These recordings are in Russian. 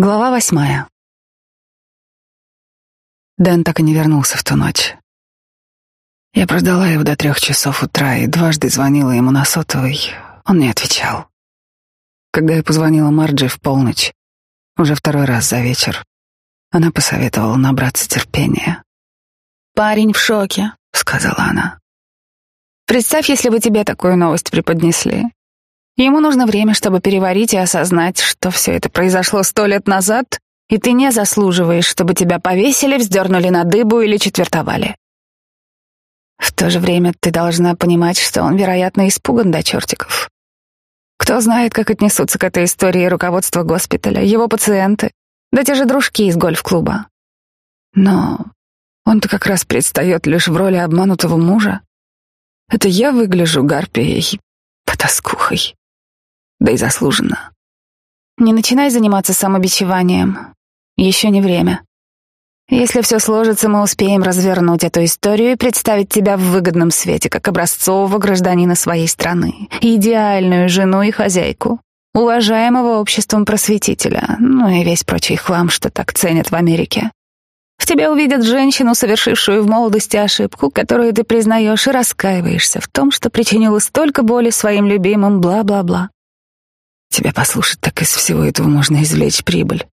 Глава восьмая. Дэн так и не вернулся в ту ночь. Я прождала его до трех часов утра и дважды звонила ему на сотовый. Он не отвечал. Когда я позвонила Марджи в полночь, уже второй раз за вечер, она посоветовала набраться терпения. «Парень в шоке», — сказала она. «Представь, если бы тебе такую новость преподнесли. Ему нужно время, чтобы переварить и осознать, что все это произошло сто лет назад, и ты не заслуживаешь, чтобы тебя повесили, вздернули на дыбу или четвертовали. В то же время ты должна понимать, что он, вероятно, испуган до чертиков. Кто знает, как отнесутся к этой истории руководство госпиталя, его пациенты, да те же дружки из гольф-клуба. Но он-то как раз предстает лишь в роли обманутого мужа. Это я выгляжу гарпией, потаскухой да и заслуженно. Не начинай заниматься самобичеванием. Еще не время. Если все сложится, мы успеем развернуть эту историю и представить тебя в выгодном свете, как образцового гражданина своей страны, идеальную жену и хозяйку, уважаемого обществом просветителя, ну и весь прочий хлам, что так ценят в Америке. В тебе увидят женщину, совершившую в молодости ошибку, которую ты признаешь и раскаиваешься в том, что причинила столько боли своим любимым, бла-бла-бла. Тебя послушать, так из всего этого можно извлечь прибыль.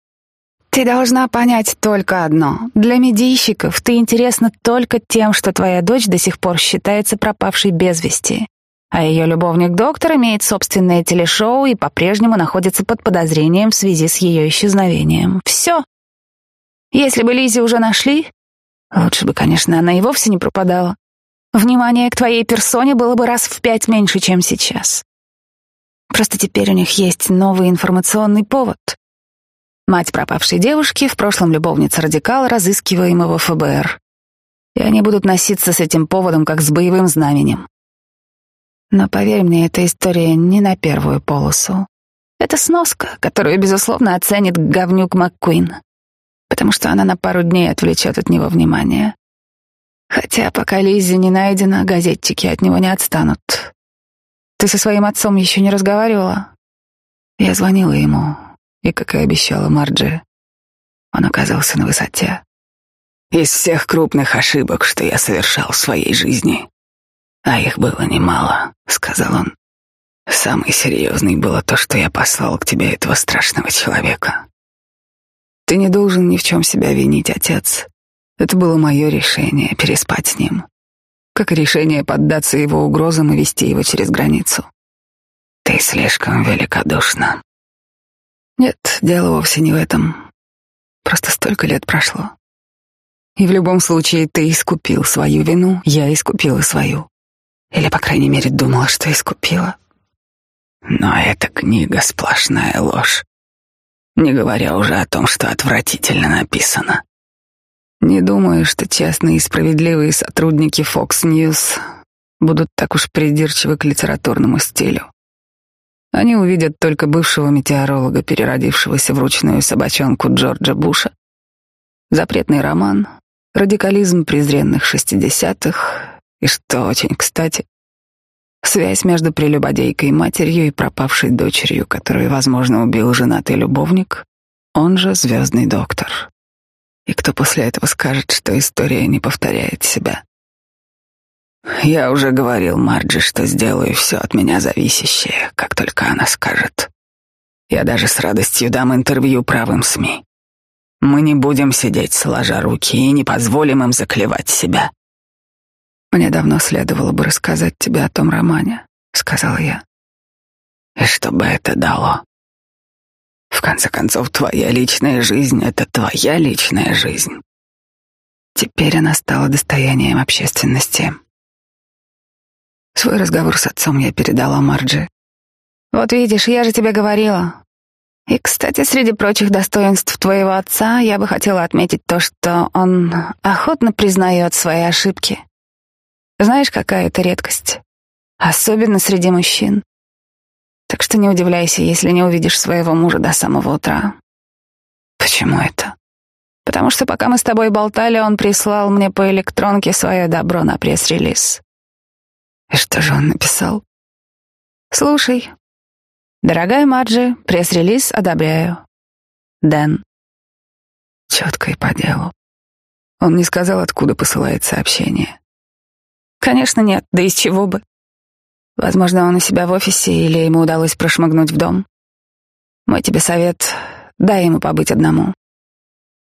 Ты должна понять только одно. Для медийщиков ты интересна только тем, что твоя дочь до сих пор считается пропавшей без вести, а ее любовник-доктор имеет собственное телешоу и по-прежнему находится под подозрением в связи с ее исчезновением. Все. Если бы Лизе уже нашли, лучше бы, конечно, она и вовсе не пропадала. Внимание к твоей персоне было бы раз в пять меньше, чем сейчас. Просто теперь у них есть новый информационный повод. Мать пропавшей девушки, в прошлом любовница радикала, разыскиваемого ФБР. И они будут носиться с этим поводом, как с боевым знаменем. Но поверь мне, эта история не на первую полосу. Это сноска, которую, безусловно, оценит говнюк МакКуин, потому что она на пару дней отвлечет от него внимание. Хотя пока Лиззи не найдена, газетчики от него не отстанут. Ты со своим отцом еще не разговаривала? Я звонила ему, и, как и обещала Марджи, он оказался на высоте. Из всех крупных ошибок, что я совершал в своей жизни, а их было немало, сказал он. Самый серьезный было то, что я послал к тебе этого страшного человека. Ты не должен ни в чем себя винить, отец. Это было мое решение переспать с ним как и решение поддаться его угрозам и вести его через границу. Ты слишком великодушна. Нет, дело вовсе не в этом. Просто столько лет прошло. И в любом случае ты искупил свою вину, я искупила свою. Или, по крайней мере, думала, что искупила. Но эта книга — сплошная ложь. Не говоря уже о том, что отвратительно написано. Не думаю, что честные и справедливые сотрудники Fox News будут так уж придирчивы к литературному стилю. Они увидят только бывшего метеоролога, переродившегося в ручную собачонку Джорджа Буша, запретный роман, радикализм презренных шестидесятых и, что очень кстати, связь между прелюбодейкой матерью и пропавшей дочерью, которую, возможно, убил женатый любовник, он же звездный доктор. И кто после этого скажет, что история не повторяет себя? Я уже говорил Марджи, что сделаю все от меня зависящее, как только она скажет. Я даже с радостью дам интервью правым СМИ. Мы не будем сидеть сложа руки и не позволим им заклевать себя. Мне давно следовало бы рассказать тебе о том романе, сказал я. И что бы это дало? В конце концов, твоя личная жизнь — это твоя личная жизнь. Теперь она стала достоянием общественности. Свой разговор с отцом я передала Марджи. Вот видишь, я же тебе говорила. И, кстати, среди прочих достоинств твоего отца я бы хотела отметить то, что он охотно признает свои ошибки. Знаешь, какая это редкость? Особенно среди мужчин. Так что не удивляйся, если не увидишь своего мужа до самого утра. Почему это? Потому что пока мы с тобой болтали, он прислал мне по электронке свое добро на пресс-релиз. И что же он написал? Слушай. Дорогая Марджи, пресс-релиз одобряю. Дэн. Четко и по делу. Он не сказал, откуда посылает сообщение. Конечно, нет, да из чего бы. Возможно, он у себя в офисе или ему удалось прошмыгнуть в дом. Мой тебе совет — дай ему побыть одному.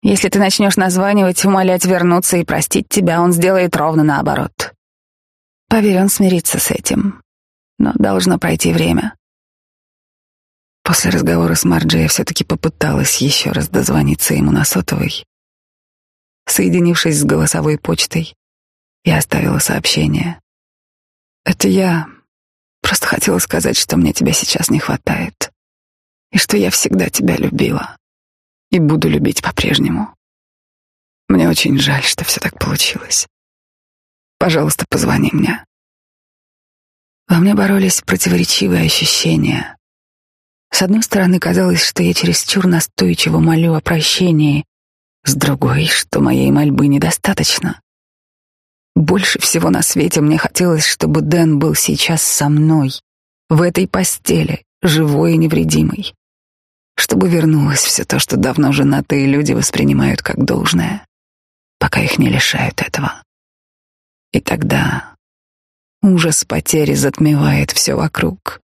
Если ты начнешь названивать, умолять вернуться и простить тебя, он сделает ровно наоборот. Поверь, он смирится с этим. Но должно пройти время. После разговора с Марджи я все-таки попыталась еще раз дозвониться ему на сотовый. Соединившись с голосовой почтой, я оставила сообщение. «Это я. Просто хотела сказать, что мне тебя сейчас не хватает. И что я всегда тебя любила. И буду любить по-прежнему. Мне очень жаль, что все так получилось. Пожалуйста, позвони мне». Во мне боролись противоречивые ощущения. С одной стороны, казалось, что я чересчур настойчиво молю о прощении, с другой, что моей мольбы недостаточно. Больше всего на свете мне хотелось, чтобы Дэн был сейчас со мной, в этой постели, живой и невредимый. Чтобы вернулось все то, что давно женатые люди воспринимают как должное, пока их не лишают этого. И тогда ужас потери затмевает все вокруг.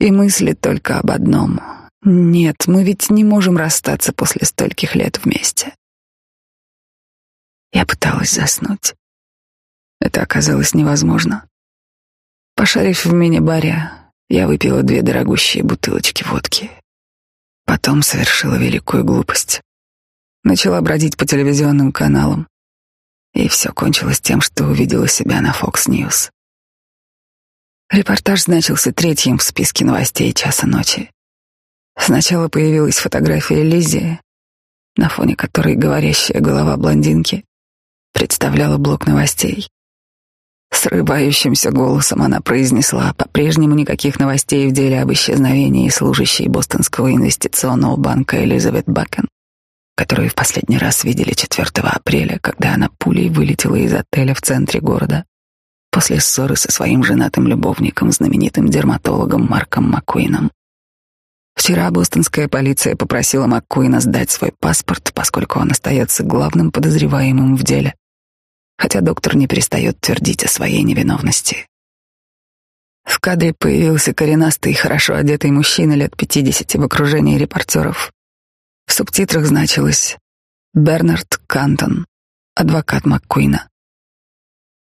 И мысли только об одном. Нет, мы ведь не можем расстаться после стольких лет вместе. Я пыталась заснуть. Это оказалось невозможно. Пошарив в мини-баре, я выпила две дорогущие бутылочки водки. Потом совершила великую глупость. Начала бродить по телевизионным каналам. И все кончилось тем, что увидела себя на Fox News. Репортаж значился третьим в списке новостей часа ночи. Сначала появилась фотография Лиззи, на фоне которой говорящая голова блондинки представляла блок новостей. Срывающимся голосом она произнесла, по-прежнему никаких новостей в деле об исчезновении служащей Бостонского инвестиционного банка Элизабет Бакен, которую в последний раз видели 4 апреля, когда она пулей вылетела из отеля в центре города после ссоры со своим женатым любовником, знаменитым дерматологом Марком Маккуином. Вчера бостонская полиция попросила Маккуина сдать свой паспорт, поскольку он остается главным подозреваемым в деле хотя доктор не перестает твердить о своей невиновности. В кадре появился коренастый, хорошо одетый мужчина лет пятидесяти в окружении репортеров. В субтитрах значилось «Бернард Кантон, адвокат МакКуина».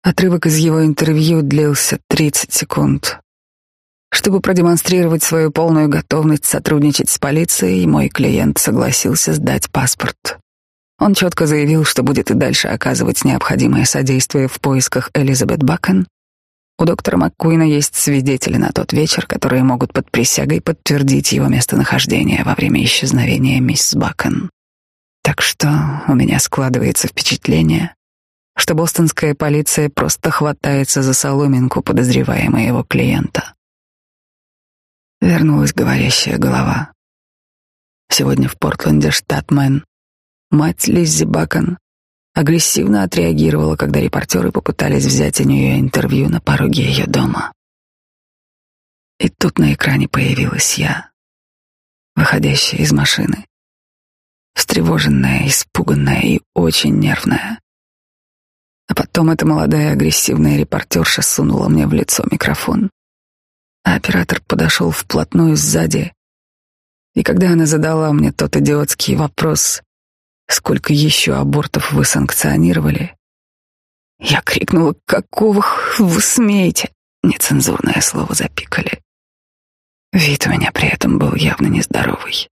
Отрывок из его интервью длился 30 секунд. Чтобы продемонстрировать свою полную готовность сотрудничать с полицией, мой клиент согласился сдать паспорт. Он четко заявил, что будет и дальше оказывать необходимое содействие в поисках Элизабет Бакен. У доктора МакКуина есть свидетели на тот вечер, которые могут под присягой подтвердить его местонахождение во время исчезновения мисс Бакен. Так что у меня складывается впечатление, что бостонская полиция просто хватается за соломинку подозреваемого его клиента. Вернулась говорящая голова. Сегодня в Портленде штат Мэн Мать Лиззи Бакон агрессивно отреагировала, когда репортеры попытались взять у нее интервью на пороге ее дома. И тут на экране появилась я, выходящая из машины, встревоженная, испуганная и очень нервная. А потом эта молодая агрессивная репортерша сунула мне в лицо микрофон, а оператор подошел вплотную сзади, и когда она задала мне тот идиотский вопрос, Сколько еще абортов вы санкционировали? Я крикнула, какого вы смеете? Нецензурное слово запикали. Вид у меня при этом был явно нездоровый.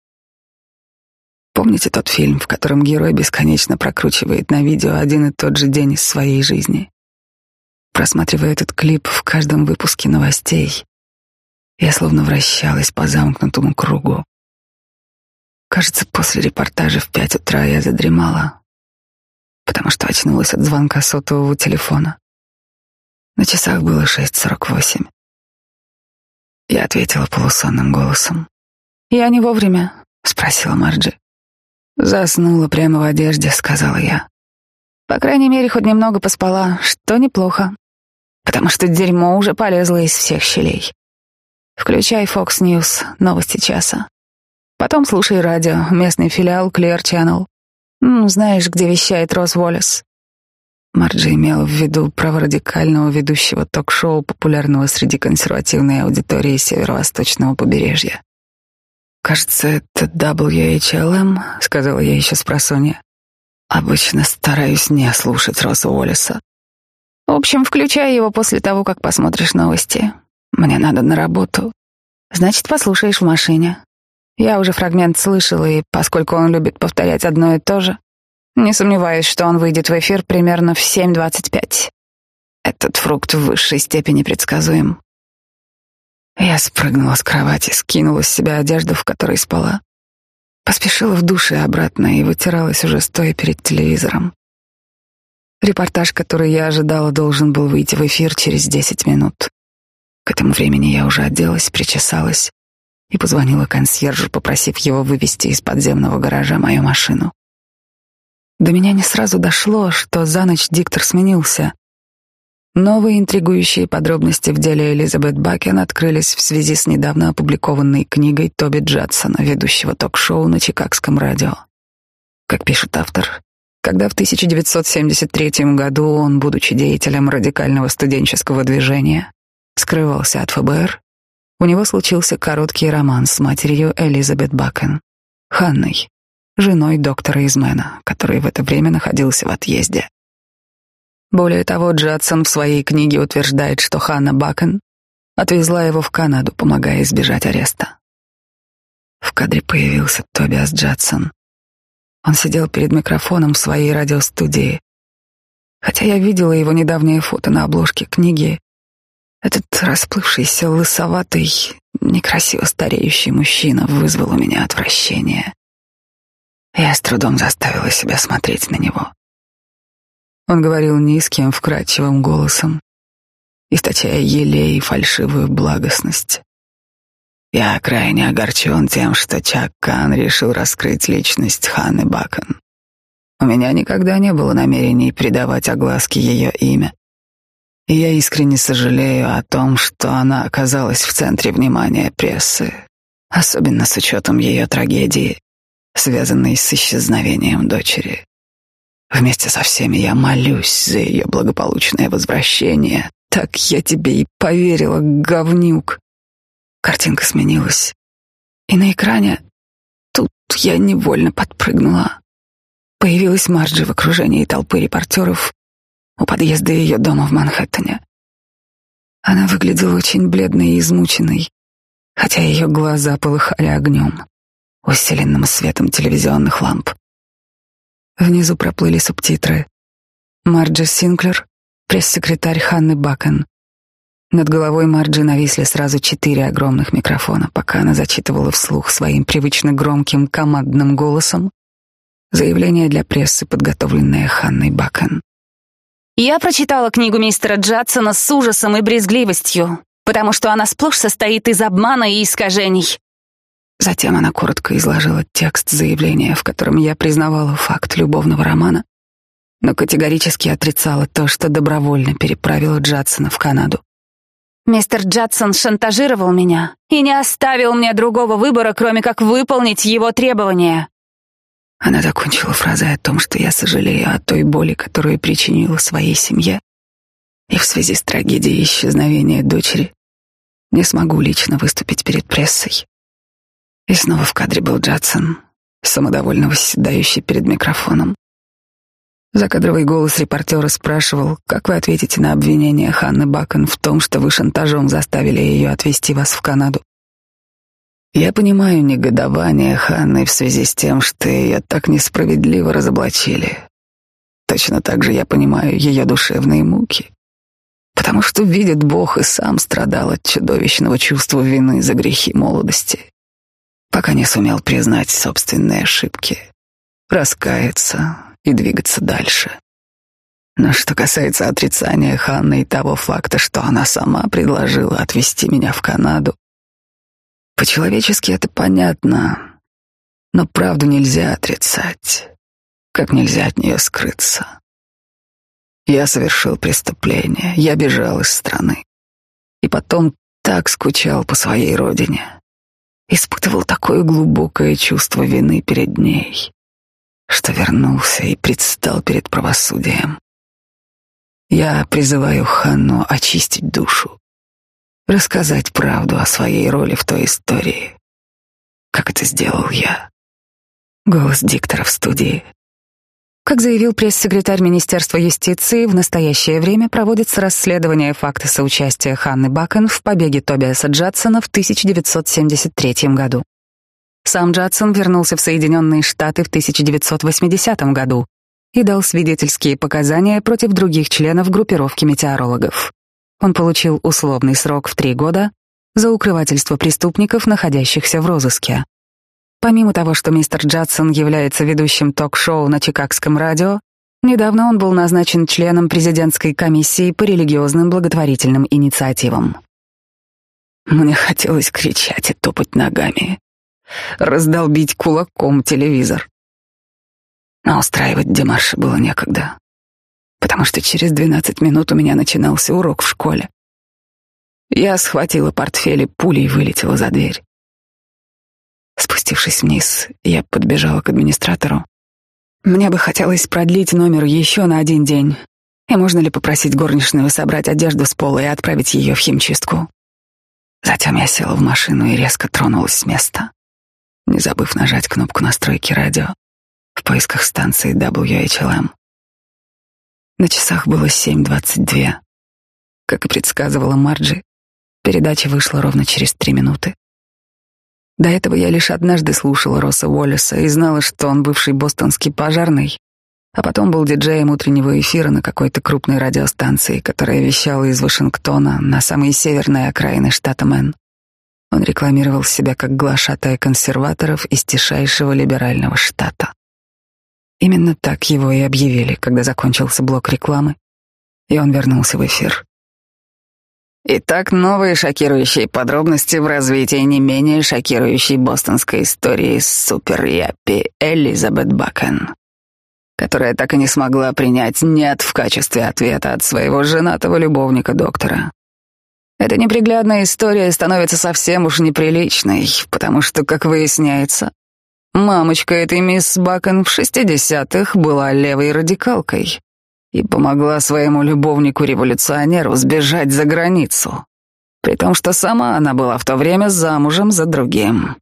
Помните тот фильм, в котором герой бесконечно прокручивает на видео один и тот же день из своей жизни? Просматривая этот клип в каждом выпуске новостей, я словно вращалась по замкнутому кругу. Кажется, после репортажа в пять утра я задремала, потому что очнулась от звонка сотового телефона. На часах было шесть сорок восемь. Я ответила полусонным голосом. «Я не вовремя?» — спросила Марджи. «Заснула прямо в одежде», — сказала я. «По крайней мере, хоть немного поспала, что неплохо, потому что дерьмо уже полезло из всех щелей. Включай Fox News, новости часа. Потом слушай радио, местный филиал Clear Channel. Ну, знаешь, где вещает Роз Уоллес. Марджи имела в виду праворадикального ведущего ток-шоу, популярного среди консервативной аудитории северо-восточного побережья. «Кажется, это WHLM», — сказала я еще с просонья. «Обычно стараюсь не слушать Роса Уоллеса. В общем, включай его после того, как посмотришь новости. Мне надо на работу. Значит, послушаешь в машине. Я уже фрагмент слышала, и поскольку он любит повторять одно и то же, не сомневаюсь, что он выйдет в эфир примерно в 7.25. Этот фрукт в высшей степени предсказуем. Я спрыгнула с кровати, скинула с себя одежду, в которой спала. Поспешила в душ и обратно и вытиралась уже стоя перед телевизором. Репортаж, который я ожидала, должен был выйти в эфир через десять минут. К этому времени я уже оделась, причесалась и позвонила консьержу, попросив его вывести из подземного гаража мою машину. До меня не сразу дошло, что за ночь диктор сменился. Новые интригующие подробности в деле Элизабет Бакен открылись в связи с недавно опубликованной книгой Тоби Джадсона, ведущего ток-шоу на Чикагском радио. Как пишет автор, когда в 1973 году он, будучи деятелем радикального студенческого движения, скрывался от ФБР, у него случился короткий роман с матерью Элизабет Бакен, Ханной, женой доктора Измена, который в это время находился в отъезде. Более того, Джадсон в своей книге утверждает, что Ханна Бакен отвезла его в Канаду, помогая избежать ареста. В кадре появился Тобиас Джадсон. Он сидел перед микрофоном в своей радиостудии. Хотя я видела его недавнее фото на обложке книги, этот расплывшийся, лысоватый, некрасиво стареющий мужчина вызвал у меня отвращение. Я с трудом заставила себя смотреть на него. Он говорил низким, вкрадчивым голосом, источая елей и фальшивую благостность. Я крайне огорчен тем, что Чак Кан решил раскрыть личность Ханны Бакон. У меня никогда не было намерений придавать огласке ее имя. Я искренне сожалею о том, что она оказалась в центре внимания прессы, особенно с учетом ее трагедии связанный с исчезновением дочери. Вместе со всеми я молюсь за ее благополучное возвращение. Так я тебе и поверила, говнюк. Картинка сменилась. И на экране тут я невольно подпрыгнула. Появилась Марджи в окружении толпы репортеров у подъезда ее дома в Манхэттене. Она выглядела очень бледной и измученной, хотя ее глаза полыхали огнем усиленным светом телевизионных ламп. Внизу проплыли субтитры. Марджи Синклер, пресс-секретарь Ханны Бакен. Над головой Марджи нависли сразу четыре огромных микрофона, пока она зачитывала вслух своим привычно громким командным голосом заявление для прессы, подготовленное Ханной Бакен. Я прочитала книгу мистера Джадсона с ужасом и брезгливостью, потому что она сплошь состоит из обмана и искажений. Затем она коротко изложила текст заявления, в котором я признавала факт любовного романа, но категорически отрицала то, что добровольно переправила Джадсона в Канаду. Мистер Джадсон шантажировал меня и не оставил мне другого выбора, кроме как выполнить его требования. Она закончила фразой о том, что я сожалею о той боли, которую причинила своей семье, и в связи с трагедией исчезновения дочери не смогу лично выступить перед прессой. И снова в кадре был Джадсон, самодовольно восседающий перед микрофоном. Закадровый голос репортера спрашивал, как вы ответите на обвинение Ханны Бакон в том, что вы шантажом заставили ее отвезти вас в Канаду. Я понимаю негодование Ханны в связи с тем, что ее так несправедливо разоблачили. Точно так же я понимаю ее душевные муки, потому что видит Бог и сам страдал от чудовищного чувства вины за грехи молодости пока не сумел признать собственные ошибки, раскаяться и двигаться дальше. Но что касается отрицания Ханны и того факта, что она сама предложила отвезти меня в Канаду, по-человечески это понятно, но правду нельзя отрицать, как нельзя от нее скрыться. Я совершил преступление, я бежал из страны. И потом так скучал по своей родине испытывал такое глубокое чувство вины перед ней, что вернулся и предстал перед правосудием. Я призываю Ханну очистить душу, рассказать правду о своей роли в той истории, как это сделал я. Голос диктора в студии. Как заявил пресс-секретарь Министерства юстиции, в настоящее время проводится расследование факта соучастия Ханны Бакен в побеге Тобиаса Джадсона в 1973 году. Сам Джадсон вернулся в Соединенные Штаты в 1980 году и дал свидетельские показания против других членов группировки метеорологов. Он получил условный срок в три года за укрывательство преступников, находящихся в розыске. Помимо того, что мистер Джадсон является ведущим ток-шоу на Чикагском радио, недавно он был назначен членом президентской комиссии по религиозным благотворительным инициативам. Мне хотелось кричать и топать ногами, раздолбить кулаком телевизор. Но устраивать демарши было некогда, потому что через двенадцать минут у меня начинался урок в школе. Я схватила портфель и пулей вылетела за дверь. Спустившись вниз, я подбежала к администратору. Мне бы хотелось продлить номер еще на один день. И можно ли попросить горничную собрать одежду с пола и отправить ее в химчистку? Затем я села в машину и резко тронулась с места, не забыв нажать кнопку настройки радио в поисках станции WHLM. На часах было 7.22. Как и предсказывала Марджи, передача вышла ровно через три минуты. До этого я лишь однажды слушала Росса Уоллеса и знала, что он бывший бостонский пожарный, а потом был диджеем утреннего эфира на какой-то крупной радиостанции, которая вещала из Вашингтона на самые северные окраины штата Мэн. Он рекламировал себя как глашатая консерваторов из тишайшего либерального штата. Именно так его и объявили, когда закончился блок рекламы, и он вернулся в эфир. Итак, новые шокирующие подробности в развитии не менее шокирующей бостонской истории с супер-япи Элизабет Бакен, которая так и не смогла принять «нет» в качестве ответа от своего женатого любовника доктора. Эта неприглядная история становится совсем уж неприличной, потому что, как выясняется, мамочка этой мисс Бакен в шестидесятых была левой радикалкой и помогла своему любовнику-революционеру сбежать за границу, при том, что сама она была в то время замужем за другим.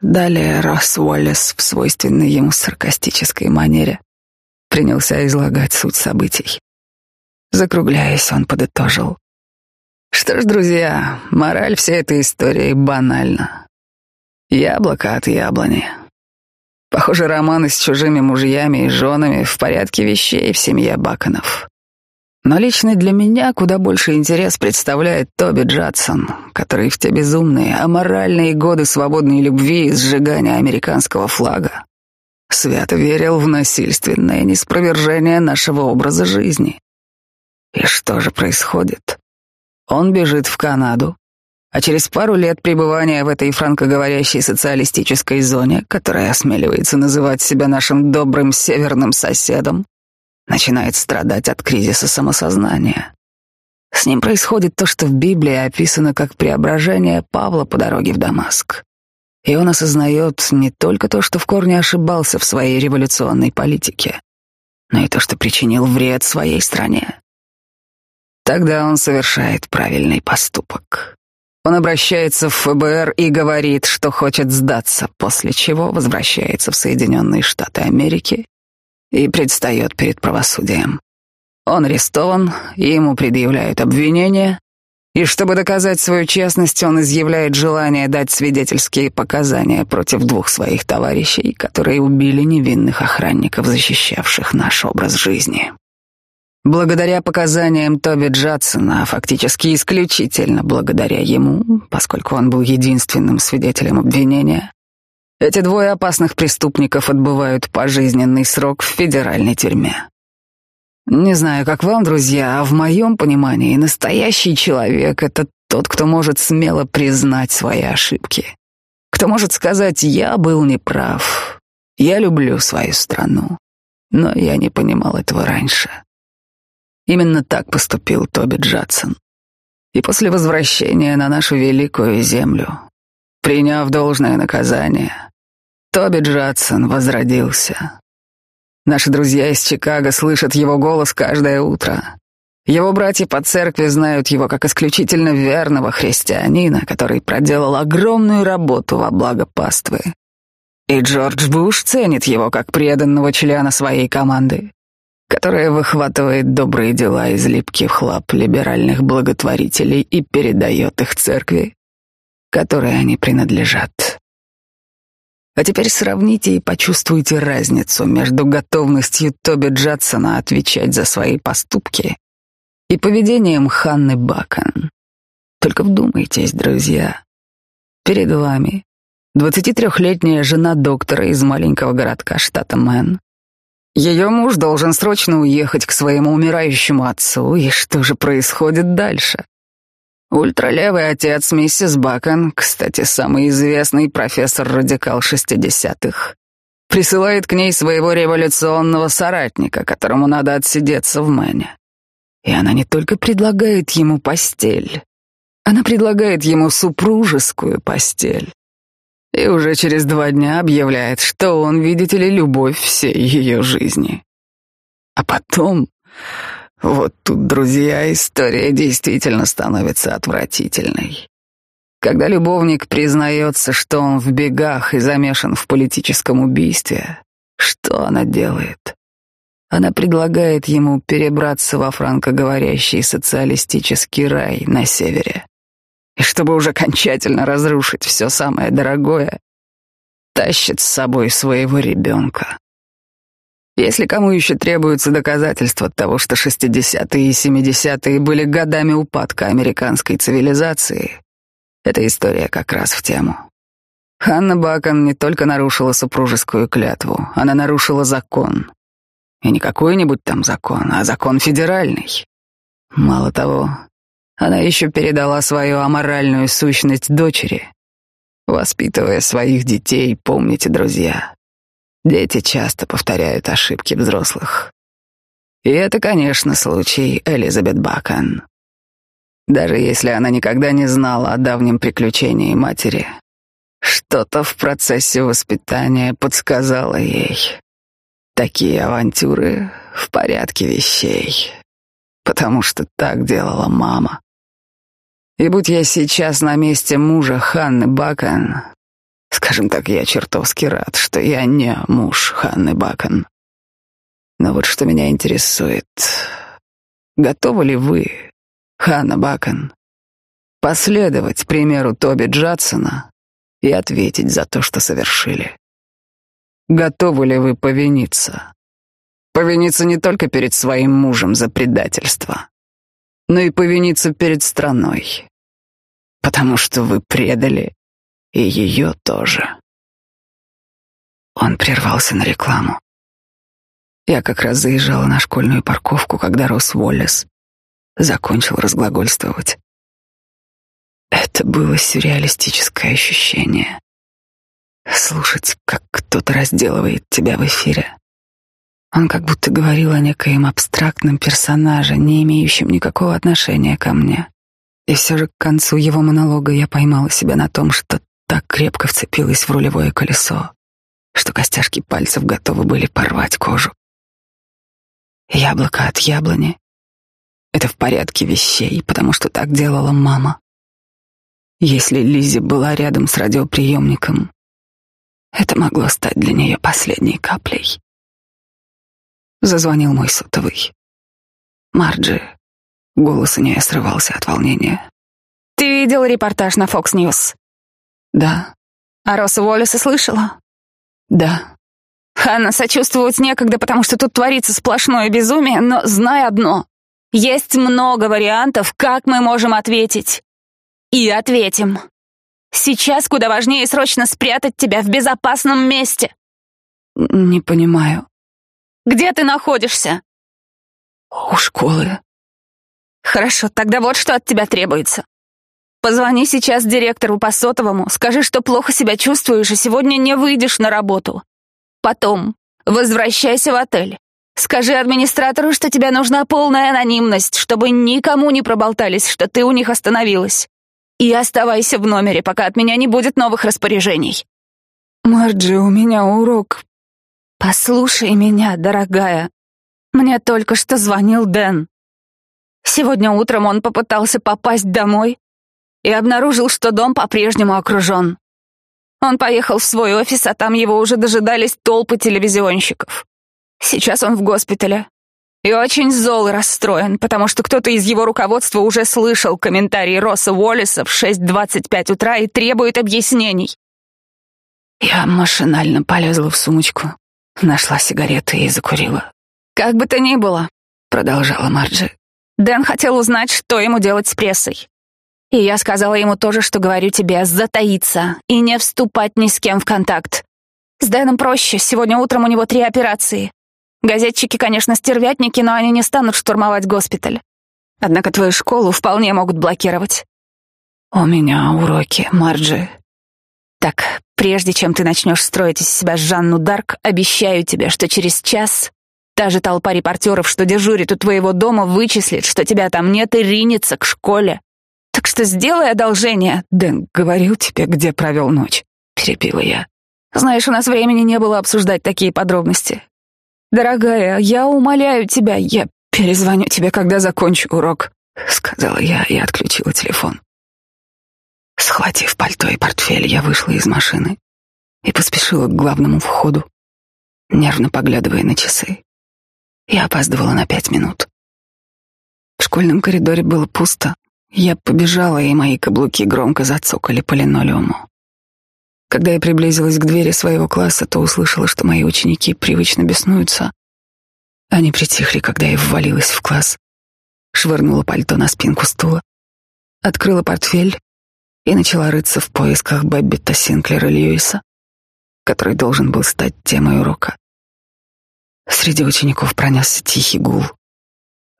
Далее Росс Уоллес в свойственной ему саркастической манере принялся излагать суть событий. Закругляясь, он подытожил. Что ж, друзья, мораль всей этой истории банальна. Яблоко от яблони. Похоже, романы с чужими мужьями и женами в порядке вещей в семье Баконов. Но лично для меня куда больше интерес представляет Тоби Джадсон, который в те безумные, аморальные годы свободной любви и сжигания американского флага свято верил в насильственное неспровержение нашего образа жизни. И что же происходит? Он бежит в Канаду, а через пару лет пребывания в этой франкоговорящей социалистической зоне, которая осмеливается называть себя нашим добрым северным соседом, начинает страдать от кризиса самосознания. С ним происходит то, что в Библии описано как преображение Павла по дороге в Дамаск. И он осознает не только то, что в корне ошибался в своей революционной политике, но и то, что причинил вред своей стране. Тогда он совершает правильный поступок. Он обращается в ФБР и говорит, что хочет сдаться, после чего возвращается в Соединенные Штаты Америки и предстает перед правосудием. Он арестован, ему предъявляют обвинения, и чтобы доказать свою честность, он изъявляет желание дать свидетельские показания против двух своих товарищей, которые убили невинных охранников, защищавших наш образ жизни. Благодаря показаниям Тоби Джадсона, а фактически исключительно благодаря ему, поскольку он был единственным свидетелем обвинения, эти двое опасных преступников отбывают пожизненный срок в федеральной тюрьме. Не знаю, как вам, друзья, а в моем понимании настоящий человек — это тот, кто может смело признать свои ошибки, кто может сказать «я был неправ, я люблю свою страну, но я не понимал этого раньше». Именно так поступил Тоби Джадсон. И после возвращения на нашу великую землю Приняв должное наказание, Тоби Джадсон возродился. Наши друзья из Чикаго слышат его голос каждое утро. Его братья по церкви знают его как исключительно верного христианина, который проделал огромную работу во благо паствы. И Джордж Буш ценит его как преданного члена своей команды, которая выхватывает добрые дела из липких лап либеральных благотворителей и передает их церкви, которой они принадлежат. А теперь сравните и почувствуйте разницу между готовностью Тоби Джадсона отвечать за свои поступки и поведением Ханны Бакон. Только вдумайтесь, друзья. Перед вами 23-летняя жена доктора из маленького городка штата Мэн. Ее муж должен срочно уехать к своему умирающему отцу, и что же происходит дальше? Ультралевый отец миссис Бакон, кстати, самый известный профессор-радикал шестидесятых, присылает к ней своего революционного соратника, которому надо отсидеться в Мэне. И она не только предлагает ему постель, она предлагает ему супружескую постель. И уже через два дня объявляет, что он, видите ли, любовь всей ее жизни. А потом вот тут, друзья, история действительно становится отвратительной. Когда любовник признается, что он в бегах и замешан в политическом убийстве, что она делает? Она предлагает ему перебраться во франкоговорящий социалистический рай на севере. И чтобы уже окончательно разрушить все самое дорогое, тащит с собой своего ребенка. Если кому еще требуются доказательства того, что 60-е и 70-е были годами упадка американской цивилизации, эта история как раз в тему. Ханна Бакон не только нарушила супружескую клятву, она нарушила закон. И не какой-нибудь там закон, а закон федеральный. Мало того, она еще передала свою аморальную сущность дочери. Воспитывая своих детей, помните, друзья, Дети часто повторяют ошибки взрослых. И это, конечно, случай Элизабет Бакон. Даже если она никогда не знала о давнем приключении матери, что-то в процессе воспитания подсказало ей. Такие авантюры в порядке вещей, потому что так делала мама. И будь я сейчас на месте мужа Ханны Бакон, Скажем так, я чертовски рад, что я не муж Ханны Бакон. Но вот что меня интересует. Готовы ли вы, Ханна Бакон, последовать примеру Тоби Джадсона и ответить за то, что совершили? Готовы ли вы повиниться? Повиниться не только перед своим мужем за предательство, но и повиниться перед страной, потому что вы предали и ее тоже. Он прервался на рекламу. Я как раз заезжала на школьную парковку, когда Рос Уоллес закончил разглагольствовать. Это было сюрреалистическое ощущение. Слушать, как кто-то разделывает тебя в эфире. Он как будто говорил о некоем абстрактном персонаже, не имеющем никакого отношения ко мне. И все же к концу его монолога я поймала себя на том, что так крепко вцепилась в рулевое колесо, что костяшки пальцев готовы были порвать кожу. Яблоко от яблони — это в порядке вещей, потому что так делала мама. Если Лизи была рядом с радиоприемником, это могло стать для нее последней каплей. Зазвонил мой сотовый. Марджи. Голос у нее срывался от волнения. «Ты видел репортаж на Fox News?» Да. А Росса Уоллеса слышала? Да. Ханна, сочувствовать некогда, потому что тут творится сплошное безумие, но знай одно. Есть много вариантов, как мы можем ответить. И ответим. Сейчас куда важнее срочно спрятать тебя в безопасном месте. Не понимаю. Где ты находишься? У школы. Хорошо, тогда вот что от тебя требуется. Позвони сейчас директору по сотовому, скажи, что плохо себя чувствуешь и сегодня не выйдешь на работу. Потом возвращайся в отель. Скажи администратору, что тебе нужна полная анонимность, чтобы никому не проболтались, что ты у них остановилась. И оставайся в номере, пока от меня не будет новых распоряжений. Марджи, у меня урок. Послушай меня, дорогая. Мне только что звонил Дэн. Сегодня утром он попытался попасть домой и обнаружил, что дом по-прежнему окружен. Он поехал в свой офис, а там его уже дожидались толпы телевизионщиков. Сейчас он в госпитале. И очень зол и расстроен, потому что кто-то из его руководства уже слышал комментарии Росса Уоллиса в 6.25 утра и требует объяснений. Я машинально полезла в сумочку, нашла сигареты и закурила. «Как бы то ни было», — продолжала Марджи, Дэн хотел узнать, что ему делать с прессой. И я сказала ему то же, что говорю тебе, затаиться и не вступать ни с кем в контакт. С Дэном проще, сегодня утром у него три операции. Газетчики, конечно, стервятники, но они не станут штурмовать госпиталь. Однако твою школу вполне могут блокировать. У меня уроки, Марджи. Так, прежде чем ты начнешь строить из себя Жанну Дарк, обещаю тебе, что через час та же толпа репортеров, что дежурит у твоего дома, вычислит, что тебя там нет и ринется к школе. Так что сделай одолжение. Дэн говорил тебе, где провел ночь. Перепила я. Знаешь, у нас времени не было обсуждать такие подробности. Дорогая, я умоляю тебя, я перезвоню тебе, когда закончу урок, сказала я и отключила телефон. Схватив пальто и портфель, я вышла из машины и поспешила к главному входу, нервно поглядывая на часы. Я опаздывала на пять минут. В школьном коридоре было пусто. Я побежала, и мои каблуки громко зацокали по линолеуму. Когда я приблизилась к двери своего класса, то услышала, что мои ученики привычно беснуются. Они притихли, когда я ввалилась в класс, швырнула пальто на спинку стула, открыла портфель и начала рыться в поисках Бэббита Синклера Льюиса, который должен был стать темой урока. Среди учеников пронесся тихий гул.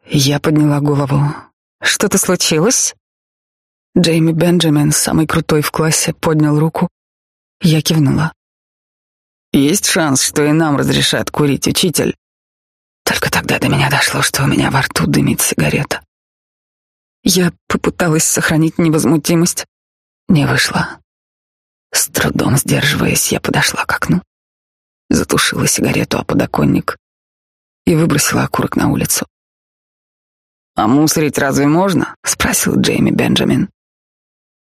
Я подняла голову. Что-то случилось? Джейми Бенджамин, самый крутой в классе, поднял руку. Я кивнула. Есть шанс, что и нам разрешат курить, учитель. Только тогда до меня дошло, что у меня во рту дымит сигарета. Я попыталась сохранить невозмутимость. Не вышло. С трудом сдерживаясь, я подошла к окну, затушила сигарету о подоконник и выбросила окурок на улицу. «А мусорить разве можно?» — спросил Джейми Бенджамин.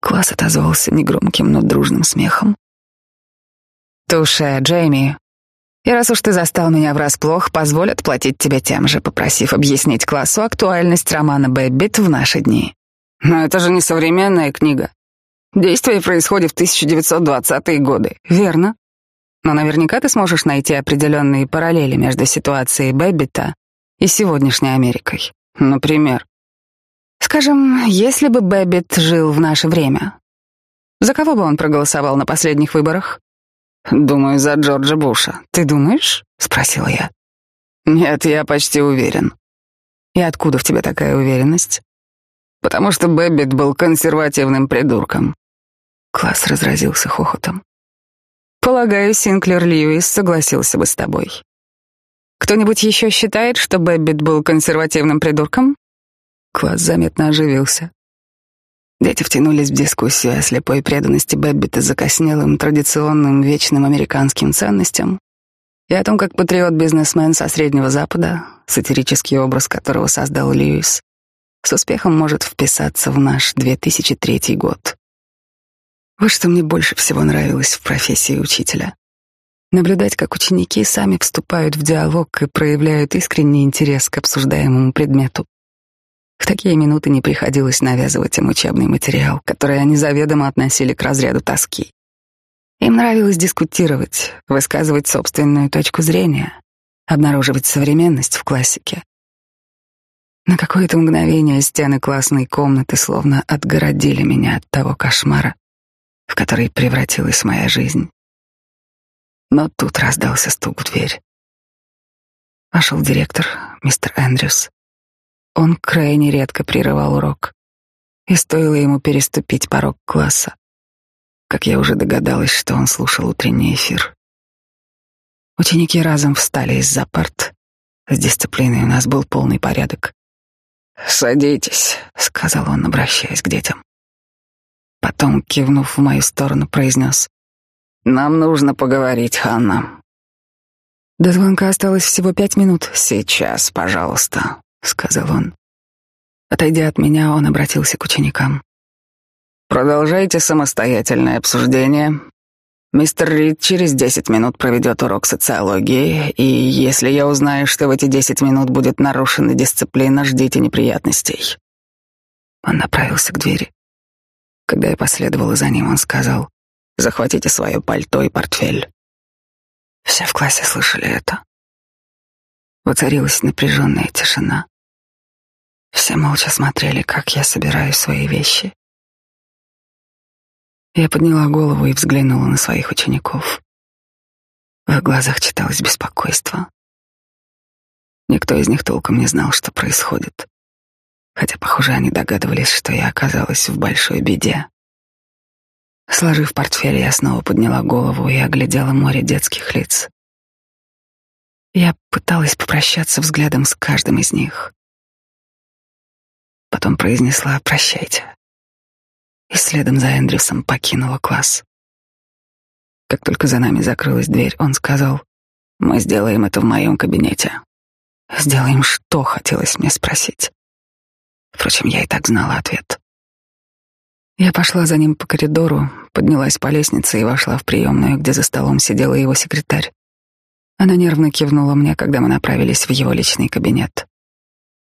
Класс отозвался негромким, но дружным смехом. «Туше, Джейми. И раз уж ты застал меня врасплох, позволь отплатить тебе тем же, попросив объяснить классу актуальность романа «Бэббит» в наши дни». Но это же не современная книга. Действие происходит в 1920-е годы. Верно. Но наверняка ты сможешь найти определенные параллели между ситуацией Бэббита и сегодняшней Америкой. Например, скажем, если бы Бэббит жил в наше время, за кого бы он проголосовал на последних выборах? Думаю, за Джорджа Буша. Ты думаешь? спросила я. Нет, я почти уверен. И откуда в тебе такая уверенность? Потому что Бэббит был консервативным придурком. Класс разразился хохотом. Полагаю, Синклер Льюис согласился бы с тобой. Кто-нибудь еще считает, что Бэббит был консервативным придурком? Класс заметно оживился. Дети втянулись в дискуссию о слепой преданности Бэббита закоснелым, традиционным, вечным американским ценностям и о том, как патриот-бизнесмен со Среднего Запада, сатирический образ которого создал Льюис, с успехом может вписаться в наш 2003 год. Вот что мне больше всего нравилось в профессии учителя наблюдать, как ученики сами вступают в диалог и проявляют искренний интерес к обсуждаемому предмету. В такие минуты не приходилось навязывать им учебный материал, который они заведомо относили к разряду тоски. Им нравилось дискутировать, высказывать собственную точку зрения, обнаруживать современность в классике. На какое-то мгновение стены классной комнаты словно отгородили меня от того кошмара, в который превратилась моя жизнь. Но тут раздался стук в дверь. Вошел директор, мистер Эндрюс. Он крайне редко прерывал урок, и стоило ему переступить порог класса, как я уже догадалась, что он слушал утренний эфир. Ученики разом встали из-за парт. С дисциплиной у нас был полный порядок. «Садитесь», — сказал он, обращаясь к детям. Потом, кивнув в мою сторону, произнес. «Нам нужно поговорить, Ханна». До звонка осталось всего пять минут. «Сейчас, пожалуйста», — сказал он. Отойдя от меня, он обратился к ученикам. «Продолжайте самостоятельное обсуждение. Мистер Рид через десять минут проведет урок социологии, и если я узнаю, что в эти десять минут будет нарушена дисциплина, ждите неприятностей». Он направился к двери. Когда я последовала за ним, он сказал, «Захватите свое пальто и портфель». Все в классе слышали это. Воцарилась напряженная тишина. Все молча смотрели, как я собираю свои вещи. Я подняла голову и взглянула на своих учеников. В их глазах читалось беспокойство. Никто из них толком не знал, что происходит, хотя, похоже, они догадывались, что я оказалась в большой беде. Сложив портфель, я снова подняла голову и оглядела море детских лиц. Я пыталась попрощаться взглядом с каждым из них. Потом произнесла «прощайте» и следом за Эндрюсом покинула класс. Как только за нами закрылась дверь, он сказал, «Мы сделаем это в моем кабинете». «Сделаем что?» — хотелось мне спросить. Впрочем, я и так знала ответ. Я пошла за ним по коридору, поднялась по лестнице и вошла в приемную, где за столом сидела его секретарь. Она нервно кивнула мне, когда мы направились в его личный кабинет.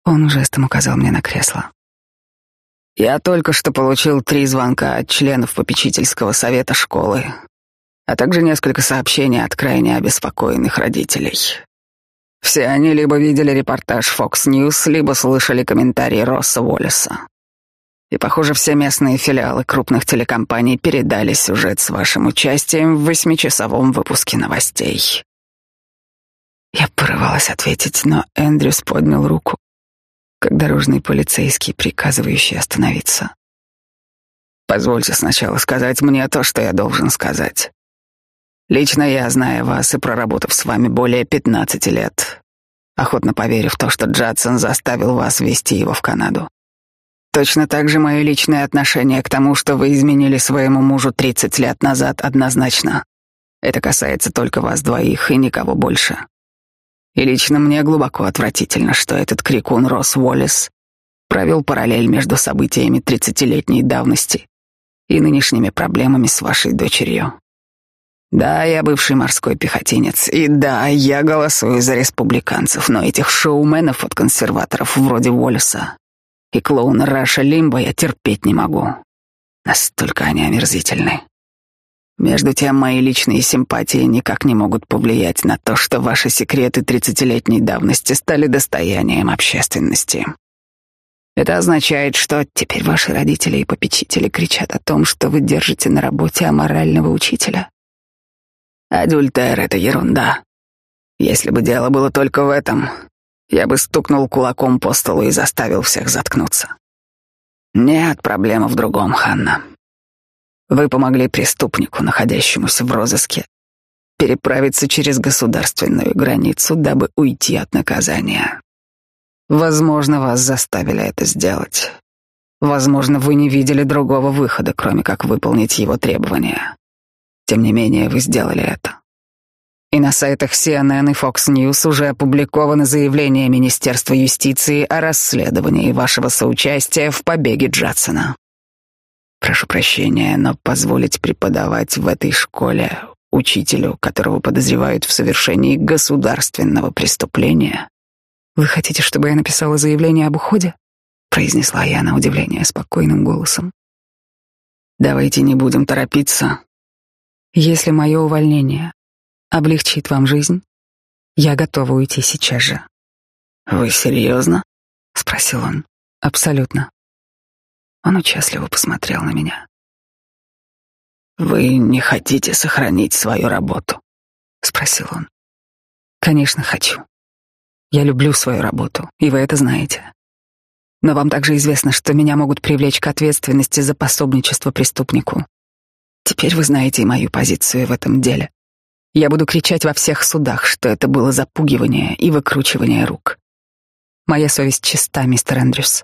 Он жестом указал мне на кресло. Я только что получил три звонка от членов попечительского совета школы, а также несколько сообщений от крайне обеспокоенных родителей. Все они либо видели репортаж Fox News, либо слышали комментарии Росса Уоллеса. И, похоже, все местные филиалы крупных телекомпаний передали сюжет с вашим участием в восьмичасовом выпуске новостей. Я порывалась ответить, но Эндрюс поднял руку как дорожный полицейский, приказывающий остановиться. Позвольте сначала сказать мне то, что я должен сказать. Лично я, зная вас и проработав с вами более 15 лет, охотно поверю в то, что Джадсон заставил вас вести его в Канаду. Точно так же мое личное отношение к тому, что вы изменили своему мужу 30 лет назад, однозначно. Это касается только вас двоих и никого больше. И лично мне глубоко отвратительно, что этот крикун Росс Уоллес провел параллель между событиями тридцатилетней давности и нынешними проблемами с вашей дочерью. Да, я бывший морской пехотинец, и да, я голосую за республиканцев, но этих шоуменов от консерваторов вроде Уоллеса и клоуна Раша Лимба я терпеть не могу. Настолько они омерзительны. Между тем, мои личные симпатии никак не могут повлиять на то, что ваши секреты тридцатилетней давности стали достоянием общественности. Это означает, что теперь ваши родители и попечители кричат о том, что вы держите на работе аморального учителя. Адюльтер — это ерунда. Если бы дело было только в этом, я бы стукнул кулаком по столу и заставил всех заткнуться. Нет, проблема в другом, Ханна. Вы помогли преступнику, находящемуся в розыске, переправиться через государственную границу, дабы уйти от наказания. Возможно, вас заставили это сделать. Возможно, вы не видели другого выхода, кроме как выполнить его требования. Тем не менее, вы сделали это. И на сайтах CNN и Fox News уже опубликовано заявление Министерства юстиции о расследовании вашего соучастия в побеге Джадсона. Прошу прощения, но позволить преподавать в этой школе учителю, которого подозревают в совершении государственного преступления. Вы хотите, чтобы я написала заявление об уходе? произнесла я на удивление спокойным голосом. Давайте не будем торопиться. Если мое увольнение облегчит вам жизнь, я готова уйти сейчас же. Вы серьезно? спросил он. Абсолютно. Он участливо посмотрел на меня. «Вы не хотите сохранить свою работу?» — спросил он. «Конечно, хочу. Я люблю свою работу, и вы это знаете. Но вам также известно, что меня могут привлечь к ответственности за пособничество преступнику. Теперь вы знаете и мою позицию в этом деле. Я буду кричать во всех судах, что это было запугивание и выкручивание рук. Моя совесть чиста, мистер Эндрюс.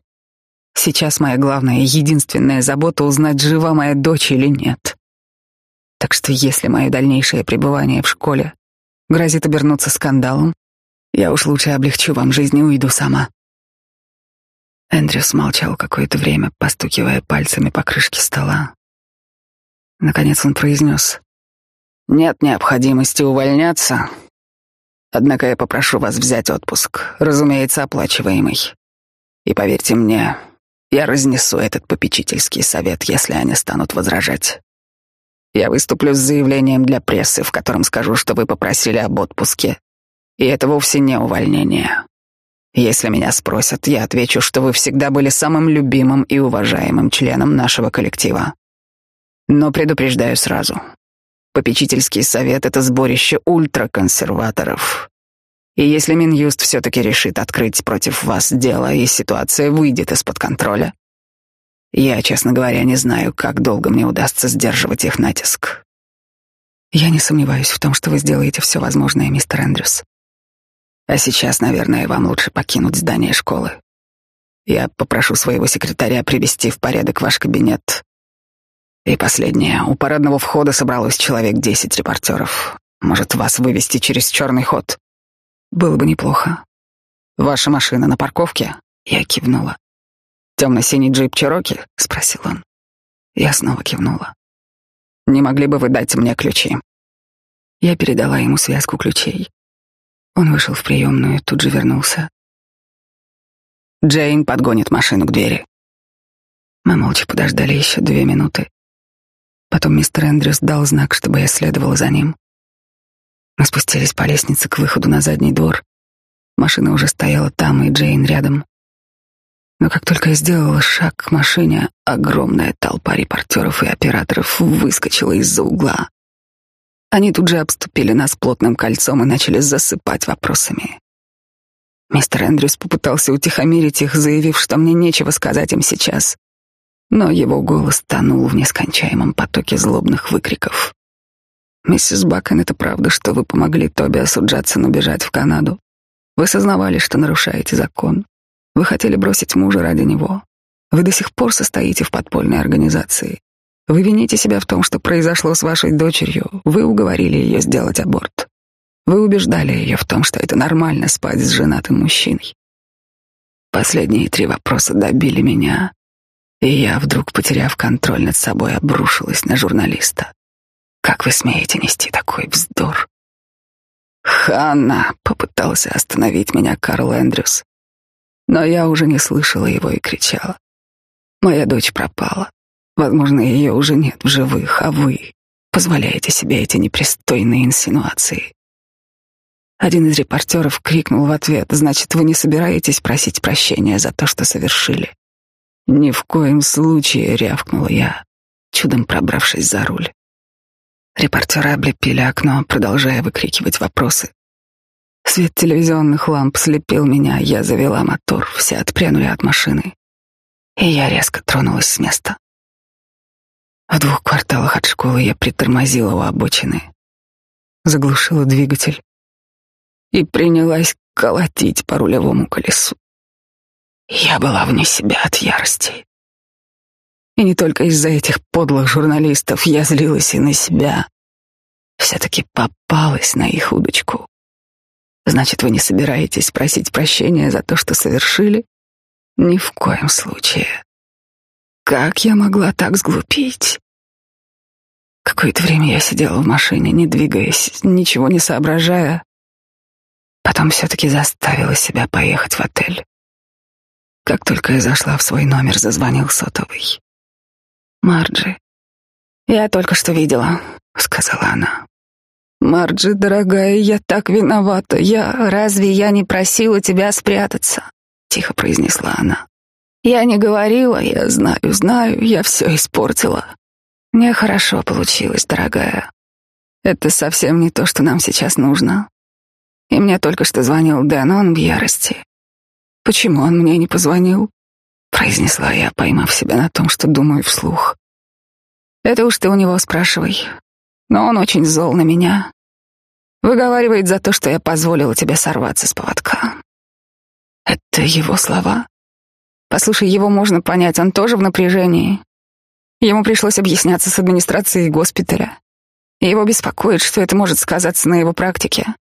Сейчас моя главная и единственная забота — узнать, жива моя дочь или нет. Так что если мое дальнейшее пребывание в школе грозит обернуться скандалом, я уж лучше облегчу вам жизнь и уйду сама. Эндрюс молчал какое-то время, постукивая пальцами по крышке стола. Наконец он произнес. «Нет необходимости увольняться. Однако я попрошу вас взять отпуск, разумеется, оплачиваемый. И поверьте мне, я разнесу этот попечительский совет, если они станут возражать. Я выступлю с заявлением для прессы, в котором скажу, что вы попросили об отпуске. И это вовсе не увольнение. Если меня спросят, я отвечу, что вы всегда были самым любимым и уважаемым членом нашего коллектива. Но предупреждаю сразу. Попечительский совет — это сборище ультраконсерваторов. И если Минюст все-таки решит открыть против вас дело, и ситуация выйдет из-под контроля, я, честно говоря, не знаю, как долго мне удастся сдерживать их натиск. Я не сомневаюсь в том, что вы сделаете все возможное, мистер Эндрюс. А сейчас, наверное, вам лучше покинуть здание школы. Я попрошу своего секретаря привести в порядок ваш кабинет. И последнее. У парадного входа собралось человек десять репортеров. Может, вас вывести через черный ход? Было бы неплохо. Ваша машина на парковке? Я кивнула. Темно-синий джип Чироки? Спросил он. Я снова кивнула. Не могли бы вы дать мне ключи? Я передала ему связку ключей. Он вышел в приемную, тут же вернулся. Джейн подгонит машину к двери. Мы молча подождали еще две минуты. Потом мистер Эндрюс дал знак, чтобы я следовала за ним. Мы спустились по лестнице к выходу на задний двор. Машина уже стояла там, и Джейн рядом. Но как только я сделала шаг к машине, огромная толпа репортеров и операторов выскочила из-за угла. Они тут же обступили нас плотным кольцом и начали засыпать вопросами. Мистер Эндрюс попытался утихомирить их, заявив, что мне нечего сказать им сейчас. Но его голос тонул в нескончаемом потоке злобных выкриков. «Миссис Бакен, это правда, что вы помогли Тобиасу Джадсону бежать в Канаду? Вы сознавали, что нарушаете закон. Вы хотели бросить мужа ради него. Вы до сих пор состоите в подпольной организации. Вы вините себя в том, что произошло с вашей дочерью. Вы уговорили ее сделать аборт. Вы убеждали ее в том, что это нормально спать с женатым мужчиной. Последние три вопроса добили меня, и я, вдруг потеряв контроль над собой, обрушилась на журналиста. «Как вы смеете нести такой вздор?» «Ханна!» — попытался остановить меня Карл Эндрюс. Но я уже не слышала его и кричала. «Моя дочь пропала. Возможно, ее уже нет в живых, а вы позволяете себе эти непристойные инсинуации. Один из репортеров крикнул в ответ, значит, вы не собираетесь просить прощения за то, что совершили. Ни в коем случае, рявкнула я, чудом пробравшись за руль. Репортеры облепили окно, продолжая выкрикивать вопросы. Свет телевизионных ламп слепил меня, я завела мотор, все отпрянули от машины. И я резко тронулась с места. В двух кварталах от школы я притормозила у обочины, заглушила двигатель и принялась колотить по рулевому колесу. Я была вне себя от ярости. И не только из-за этих подлых журналистов я злилась и на себя. Все-таки попалась на их удочку. Значит, вы не собираетесь просить прощения за то, что совершили? Ни в коем случае. Как я могла так сглупить? Какое-то время я сидела в машине, не двигаясь, ничего не соображая. Потом все-таки заставила себя поехать в отель. Как только я зашла в свой номер, зазвонил сотовый. «Марджи, я только что видела», — сказала она. «Марджи, дорогая, я так виновата. Я... Разве я не просила тебя спрятаться?» — тихо произнесла она. Я не говорила, я знаю, знаю, я все испортила. Нехорошо получилось, дорогая. Это совсем не то, что нам сейчас нужно. И мне только что звонил Дэн, он в ярости. Почему он мне не позвонил? Произнесла я, поймав себя на том, что думаю вслух. Это уж ты у него спрашивай. Но он очень зол на меня. Выговаривает за то, что я позволила тебе сорваться с поводка. Это его слова. Послушай, его можно понять, он тоже в напряжении. Ему пришлось объясняться с администрацией госпиталя. Его беспокоит, что это может сказаться на его практике.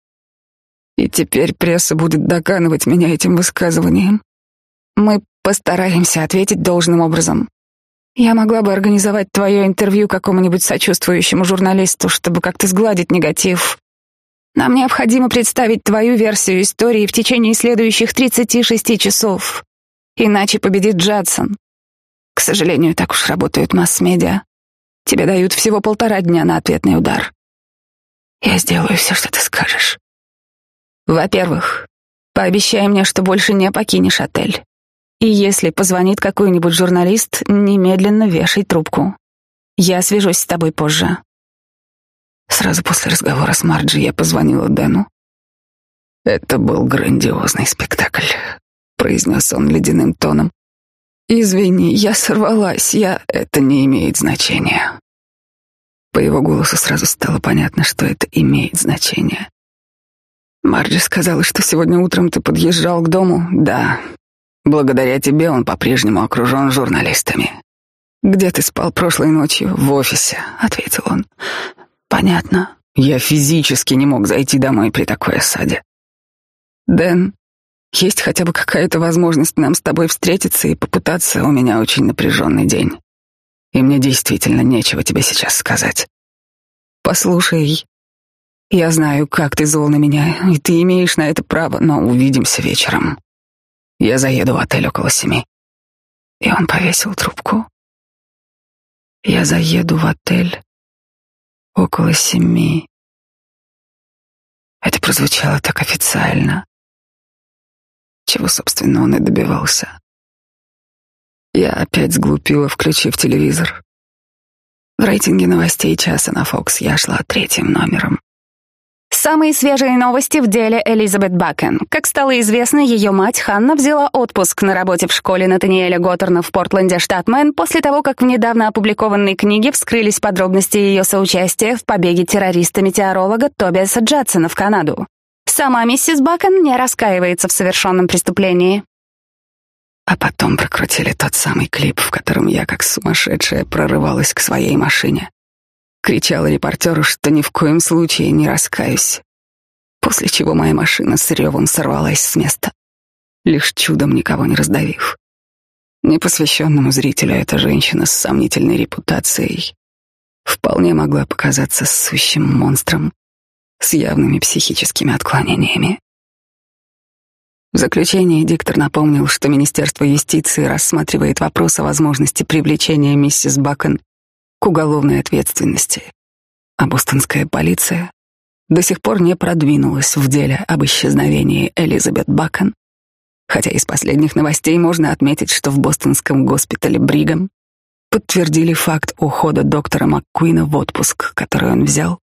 И теперь пресса будет доканывать меня этим высказыванием. Мы постараемся ответить должным образом. Я могла бы организовать твое интервью какому-нибудь сочувствующему журналисту, чтобы как-то сгладить негатив. Нам необходимо представить твою версию истории в течение следующих 36 часов. Иначе победит Джадсон. К сожалению, так уж работают масс-медиа. Тебе дают всего полтора дня на ответный удар. Я сделаю все, что ты скажешь. Во-первых, пообещай мне, что больше не покинешь отель. И если позвонит какой-нибудь журналист, немедленно вешай трубку. Я свяжусь с тобой позже. Сразу после разговора с Марджи я позвонила Дэну. Это был грандиозный спектакль, произнес он ледяным тоном. Извини, я сорвалась, я... Это не имеет значения. По его голосу сразу стало понятно, что это имеет значение. Марджи сказала, что сегодня утром ты подъезжал к дому. Да, Благодаря тебе он по-прежнему окружен журналистами. Где ты спал прошлой ночью? В офисе, ответил он. Понятно. Я физически не мог зайти домой при такой осаде. Дэн, есть хотя бы какая-то возможность нам с тобой встретиться и попытаться? У меня очень напряженный день. И мне действительно нечего тебе сейчас сказать. Послушай, я знаю, как ты зол на меня, и ты имеешь на это право, но увидимся вечером. Я заеду в отель около семи. И он повесил трубку. Я заеду в отель около семи. Это прозвучало так официально. Чего, собственно, он и добивался. Я опять сглупила, включив телевизор. В рейтинге новостей часа на Fox я шла третьим номером. Самые свежие новости в деле Элизабет Бакен. Как стало известно, ее мать Ханна взяла отпуск на работе в школе Натаниэля Готтерна в Портленде, штат Мэн, после того, как в недавно опубликованной книге вскрылись подробности ее соучастия в побеге террориста-метеоролога Тобиаса Джадсона в Канаду. Сама миссис Бакен не раскаивается в совершенном преступлении. А потом прокрутили тот самый клип, в котором я, как сумасшедшая, прорывалась к своей машине. Кричала репортеру, что ни в коем случае не раскаюсь. После чего моя машина с ревом сорвалась с места, лишь чудом никого не раздавив. Непосвященному зрителю эта женщина с сомнительной репутацией вполне могла показаться сущим монстром с явными психическими отклонениями. В заключение диктор напомнил, что Министерство юстиции рассматривает вопрос о возможности привлечения миссис Бакен к уголовной ответственности, а бостонская полиция до сих пор не продвинулась в деле об исчезновении Элизабет Бакон, хотя из последних новостей можно отметить, что в бостонском госпитале Бригам подтвердили факт ухода доктора МакКуина в отпуск, который он взял,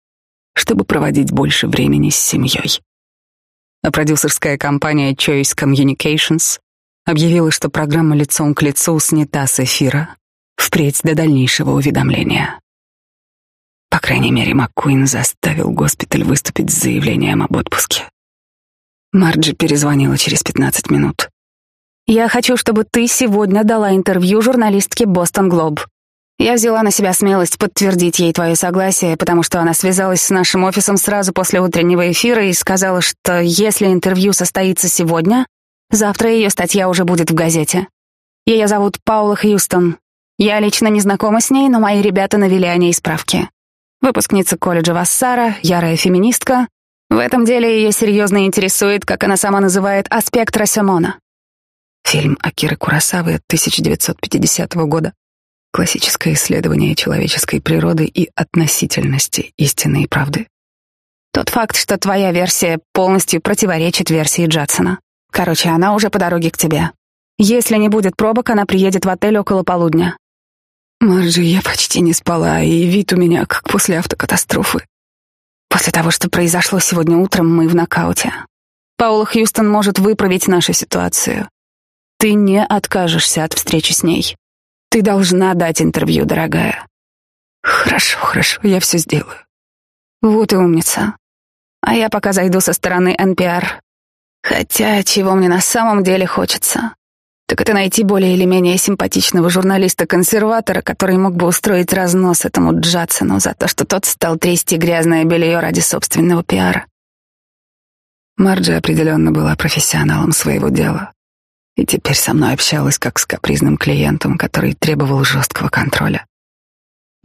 чтобы проводить больше времени с семьей. А продюсерская компания Choice Communications объявила, что программа «Лицом к лицу» снята с эфира, впредь до дальнейшего уведомления. По крайней мере, МакКуин заставил госпиталь выступить с заявлением об отпуске. Марджи перезвонила через 15 минут. «Я хочу, чтобы ты сегодня дала интервью журналистке «Бостон Глоб». Я взяла на себя смелость подтвердить ей твое согласие, потому что она связалась с нашим офисом сразу после утреннего эфира и сказала, что если интервью состоится сегодня, завтра ее статья уже будет в газете. Ее зовут Паула Хьюстон, я лично не знакома с ней, но мои ребята навели о ней справки. Выпускница колледжа Вассара, ярая феминистка. В этом деле ее серьезно интересует, как она сама называет, аспект Расемона. Фильм Акиры Курасавы 1950 года. Классическое исследование человеческой природы и относительности истины и правды. Тот факт, что твоя версия полностью противоречит версии Джадсона. Короче, она уже по дороге к тебе. Если не будет пробок, она приедет в отель около полудня. Марджи, я почти не спала, и вид у меня как после автокатастрофы. После того, что произошло сегодня утром, мы в нокауте. Паула Хьюстон может выправить нашу ситуацию. Ты не откажешься от встречи с ней. Ты должна дать интервью, дорогая. Хорошо, хорошо, я все сделаю. Вот и умница. А я пока зайду со стороны NPR. Хотя, чего мне на самом деле хочется? Так это найти более или менее симпатичного журналиста-консерватора, который мог бы устроить разнос этому Джадсону за то, что тот стал трясти грязное белье ради собственного пиара. Марджи определенно была профессионалом своего дела и теперь со мной общалась как с капризным клиентом, который требовал жесткого контроля.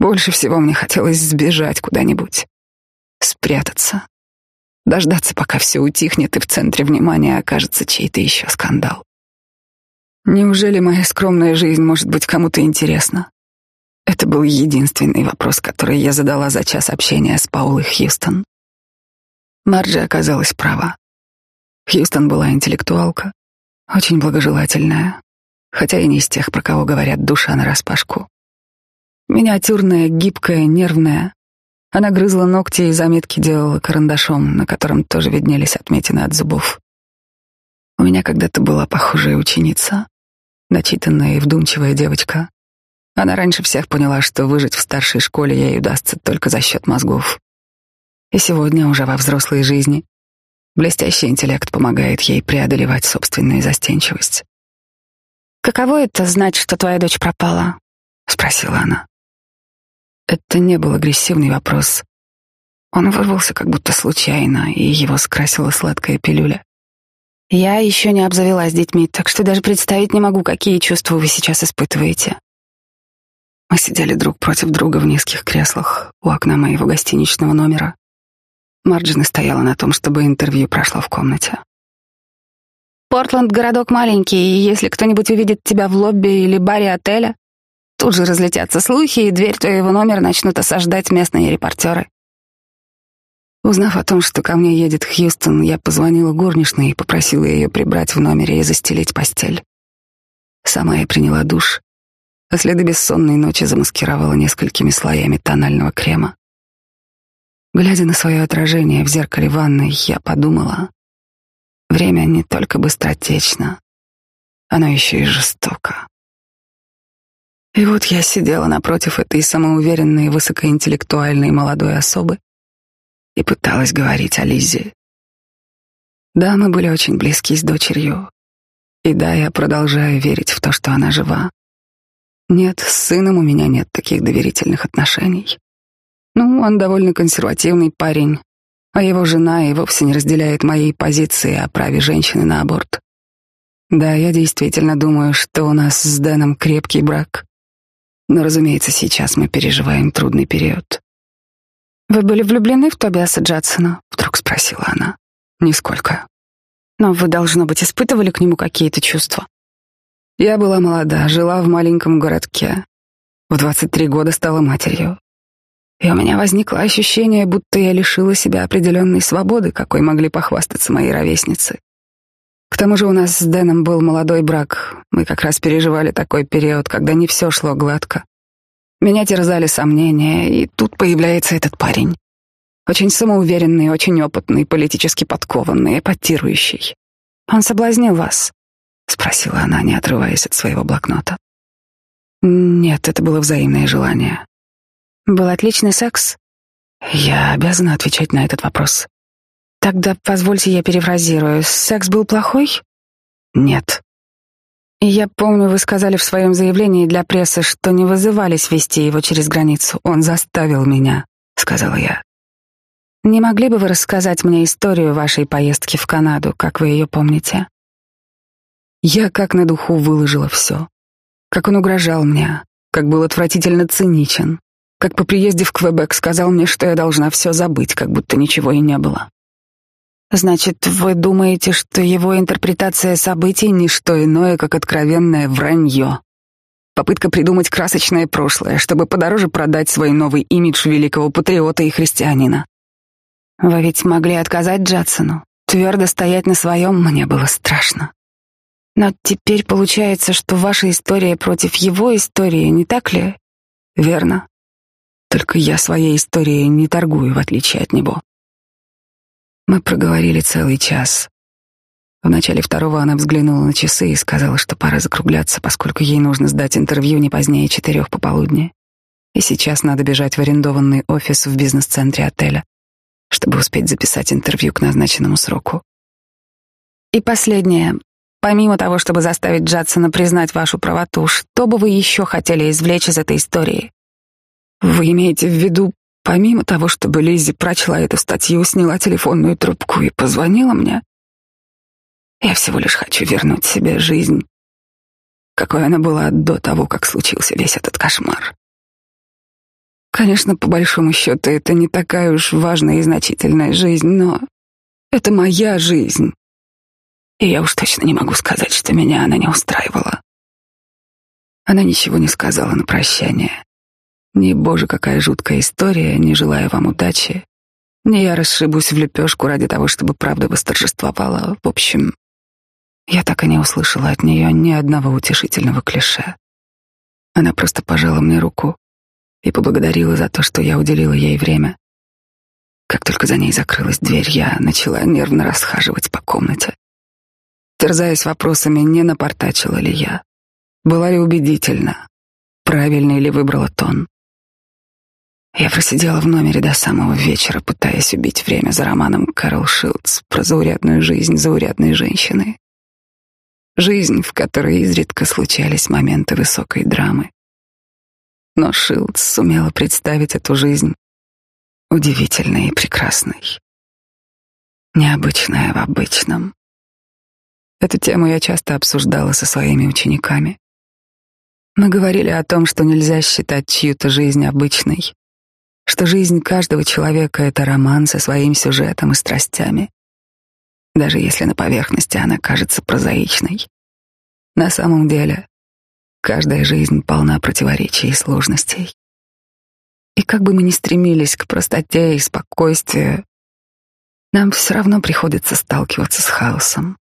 Больше всего мне хотелось сбежать куда-нибудь, спрятаться, дождаться, пока все утихнет и в центре внимания окажется чей-то еще скандал. Неужели моя скромная жизнь может быть кому-то интересна? Это был единственный вопрос, который я задала за час общения с Паулой Хьюстон. Марджи оказалась права. Хьюстон была интеллектуалка, очень благожелательная, хотя и не из тех, про кого говорят душа нараспашку. Миниатюрная, гибкая, нервная. Она грызла ногти и заметки делала карандашом, на котором тоже виднелись отметины от зубов. У меня когда-то была похожая ученица, начитанная и вдумчивая девочка. Она раньше всех поняла, что выжить в старшей школе ей удастся только за счет мозгов. И сегодня, уже во взрослой жизни, блестящий интеллект помогает ей преодолевать собственную застенчивость. «Каково это знать, что твоя дочь пропала?» — спросила она. Это не был агрессивный вопрос. Он вырвался как будто случайно, и его скрасила сладкая пилюля. Я еще не обзавелась детьми, так что даже представить не могу, какие чувства вы сейчас испытываете. Мы сидели друг против друга в низких креслах у окна моего гостиничного номера. Марджи стояла на том, чтобы интервью прошло в комнате. Портленд — городок маленький, и если кто-нибудь увидит тебя в лобби или баре отеля, тут же разлетятся слухи, и дверь твоего номера начнут осаждать местные репортеры. Узнав о том, что ко мне едет Хьюстон, я позвонила горничной и попросила ее прибрать в номере и застелить постель. Сама я приняла душ, а следы бессонной ночи замаскировала несколькими слоями тонального крема. Глядя на свое отражение в зеркале ванной, я подумала, время не только быстротечно, оно еще и жестоко. И вот я сидела напротив этой самоуверенной, высокоинтеллектуальной молодой особы и пыталась говорить о Лизе. Да, мы были очень близки с дочерью. И да, я продолжаю верить в то, что она жива. Нет, с сыном у меня нет таких доверительных отношений. Ну, он довольно консервативный парень, а его жена и вовсе не разделяет моей позиции о праве женщины на аборт. Да, я действительно думаю, что у нас с Дэном крепкий брак. Но, разумеется, сейчас мы переживаем трудный период. «Вы были влюблены в Тобиаса Джадсона?» — вдруг спросила она. «Нисколько». «Но вы, должно быть, испытывали к нему какие-то чувства?» «Я была молода, жила в маленьком городке. В 23 года стала матерью. И у меня возникло ощущение, будто я лишила себя определенной свободы, какой могли похвастаться мои ровесницы. К тому же у нас с Дэном был молодой брак. Мы как раз переживали такой период, когда не все шло гладко. Меня терзали сомнения, и тут появляется этот парень. Очень самоуверенный, очень опытный, политически подкованный, эпатирующий. «Он соблазнил вас?» — спросила она, не отрываясь от своего блокнота. «Нет, это было взаимное желание». «Был отличный секс?» «Я обязана отвечать на этот вопрос». «Тогда позвольте я перефразирую. Секс был плохой?» «Нет». Я помню, вы сказали в своем заявлении для прессы, что не вызывались вести его через границу. Он заставил меня, сказала я. Не могли бы вы рассказать мне историю вашей поездки в Канаду, как вы ее помните? Я как на духу выложила все. Как он угрожал мне, как был отвратительно циничен, как по приезде в Квебек сказал мне, что я должна все забыть, как будто ничего и не было. Значит, вы думаете, что его интерпретация событий не что иное, как откровенное вранье? Попытка придумать красочное прошлое, чтобы подороже продать свой новый имидж великого патриота и христианина. Вы ведь могли отказать Джадсону. Твердо стоять на своем мне было страшно. Но теперь получается, что ваша история против его истории, не так ли? Верно. Только я своей историей не торгую, в отличие от него. Мы проговорили целый час. В начале второго она взглянула на часы и сказала, что пора закругляться, поскольку ей нужно сдать интервью не позднее четырех пополудни. И сейчас надо бежать в арендованный офис в бизнес-центре отеля, чтобы успеть записать интервью к назначенному сроку. И последнее. Помимо того, чтобы заставить Джадсона признать вашу правоту, что бы вы еще хотели извлечь из этой истории? Вы имеете в виду, помимо того, чтобы Лиззи прочла эту статью, сняла телефонную трубку и позвонила мне? Я всего лишь хочу вернуть себе жизнь, какой она была до того, как случился весь этот кошмар. Конечно, по большому счету, это не такая уж важная и значительная жизнь, но это моя жизнь. И я уж точно не могу сказать, что меня она не устраивала. Она ничего не сказала на прощание. Ни, боже, какая жуткая история, не желая вам удачи. Не я расшибусь в лепешку ради того, чтобы правда восторжествовала. В общем, я так и не услышала от нее ни одного утешительного клише. Она просто пожала мне руку и поблагодарила за то, что я уделила ей время. Как только за ней закрылась дверь, я начала нервно расхаживать по комнате, терзаясь вопросами, не напортачила ли я, была ли убедительна, правильный ли выбрала тон. Я просидела в номере до самого вечера, пытаясь убить время за романом Карл Шилдс про заурядную жизнь заурядной женщины. Жизнь, в которой изредка случались моменты высокой драмы. Но Шилдс сумела представить эту жизнь удивительной и прекрасной. Необычная в обычном. Эту тему я часто обсуждала со своими учениками. Мы говорили о том, что нельзя считать чью-то жизнь обычной, что жизнь каждого человека — это роман со своим сюжетом и страстями, даже если на поверхности она кажется прозаичной. На самом деле, каждая жизнь полна противоречий и сложностей. И как бы мы ни стремились к простоте и спокойствию, нам все равно приходится сталкиваться с хаосом.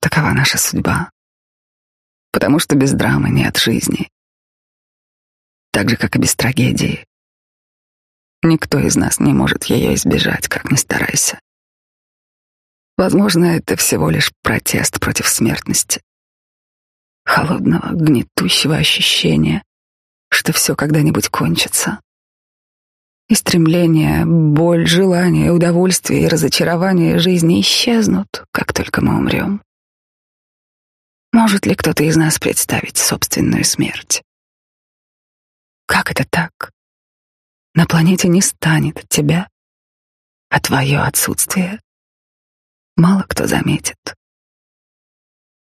Такова наша судьба. Потому что без драмы нет жизни. Так же, как и без трагедии. Никто из нас не может ее избежать, как ни старайся. Возможно, это всего лишь протест против смертности. Холодного, гнетущего ощущения, что все когда-нибудь кончится. И стремление, боль, желание, удовольствие и разочарование жизни исчезнут, как только мы умрем. Может ли кто-то из нас представить собственную смерть? Как это так? На планете не станет тебя, а твое отсутствие мало кто заметит.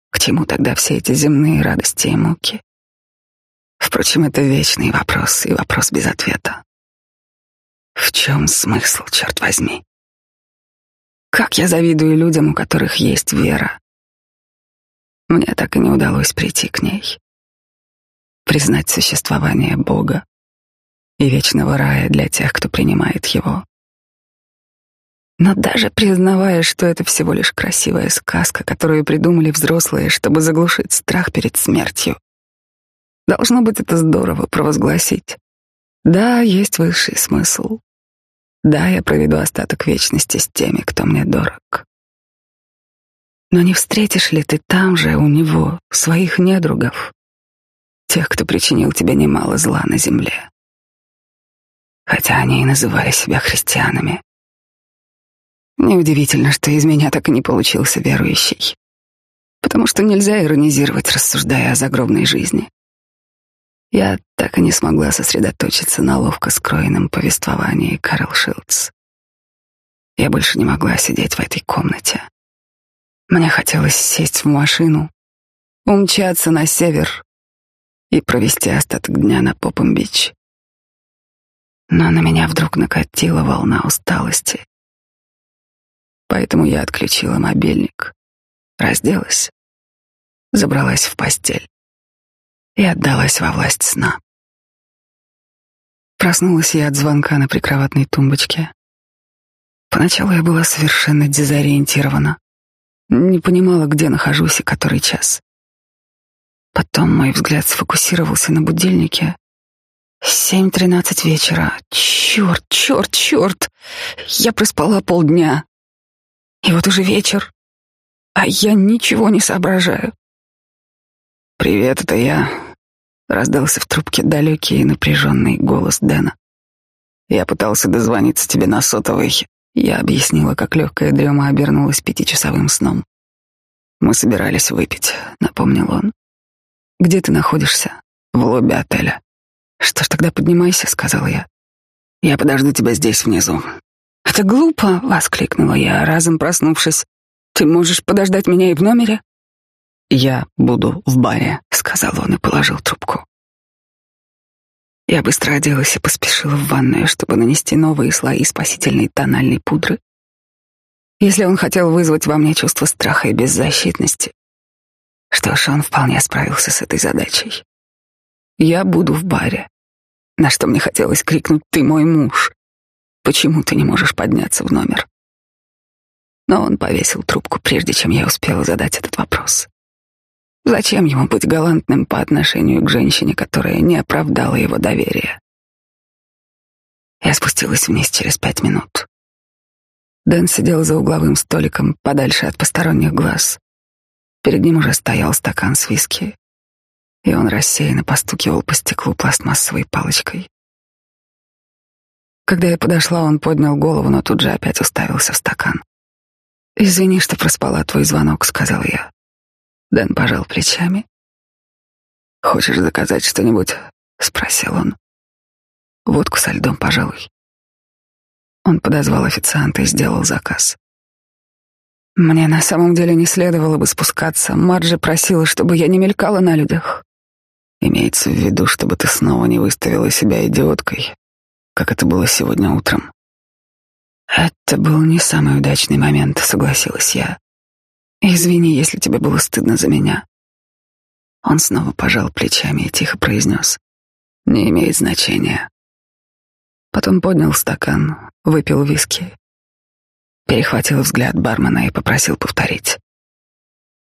К чему тогда все эти земные радости и муки? Впрочем, это вечный вопрос и вопрос без ответа. В чем смысл, черт возьми? Как я завидую людям, у которых есть вера, мне так и не удалось прийти к ней. Признать существование Бога и вечного рая для тех, кто принимает его. Но даже признавая, что это всего лишь красивая сказка, которую придумали взрослые, чтобы заглушить страх перед смертью, должно быть это здорово провозгласить. Да, есть высший смысл. Да, я проведу остаток вечности с теми, кто мне дорог. Но не встретишь ли ты там же у него своих недругов, тех, кто причинил тебе немало зла на земле? Хотя они и называли себя христианами. Неудивительно, что из меня так и не получился верующий, потому что нельзя иронизировать, рассуждая о загробной жизни. Я так и не смогла сосредоточиться на ловко скроенном повествовании Карл Шилдс. Я больше не могла сидеть в этой комнате. Мне хотелось сесть в машину, умчаться на север и провести остаток дня на Попом-Бич. Но на меня вдруг накатила волна усталости. Поэтому я отключила мобильник, разделась, забралась в постель и отдалась во власть сна. Проснулась я от звонка на прикроватной тумбочке. Поначалу я была совершенно дезориентирована. Не понимала, где нахожусь и который час. Потом мой взгляд сфокусировался на будильнике. Семь тринадцать вечера. Черт, черт, черт. Я проспала полдня. И вот уже вечер. А я ничего не соображаю. «Привет, это я», — раздался в трубке далекий и напряженный голос Дэна. «Я пытался дозвониться тебе на сотовый, я объяснила, как легкая дрема обернулась пятичасовым сном. Мы собирались выпить, напомнил он. Где ты находишься? В лобби отеля. Что ж тогда поднимайся, сказал я. Я подожду тебя здесь внизу. Это глупо, воскликнула я, разом проснувшись. Ты можешь подождать меня и в номере? Я буду в баре, сказал он и положил трубку. Я быстро оделась и поспешила в ванную, чтобы нанести новые слои спасительной тональной пудры. Если он хотел вызвать во мне чувство страха и беззащитности, что ж, он вполне справился с этой задачей. Я буду в баре. На что мне хотелось крикнуть «Ты мой муж! Почему ты не можешь подняться в номер?» Но он повесил трубку, прежде чем я успела задать этот вопрос. Зачем ему быть галантным по отношению к женщине, которая не оправдала его доверия? Я спустилась вниз через пять минут. Дэн сидел за угловым столиком, подальше от посторонних глаз. Перед ним уже стоял стакан с виски, и он рассеянно постукивал по стеклу пластмассовой палочкой. Когда я подошла, он поднял голову, но тут же опять уставился в стакан. «Извини, что проспала твой звонок», — сказал я. Дэн пожал плечами. «Хочешь заказать что-нибудь?» — спросил он. «Водку со льдом, пожалуй». Он подозвал официанта и сделал заказ. Мне на самом деле не следовало бы спускаться. Марджи просила, чтобы я не мелькала на людях. Имеется в виду, чтобы ты снова не выставила себя идиоткой, как это было сегодня утром. Это был не самый удачный момент, согласилась я. Извини, если тебе было стыдно за меня. Он снова пожал плечами и тихо произнес. Не имеет значения. Потом поднял стакан, выпил виски, перехватил взгляд бармена и попросил повторить.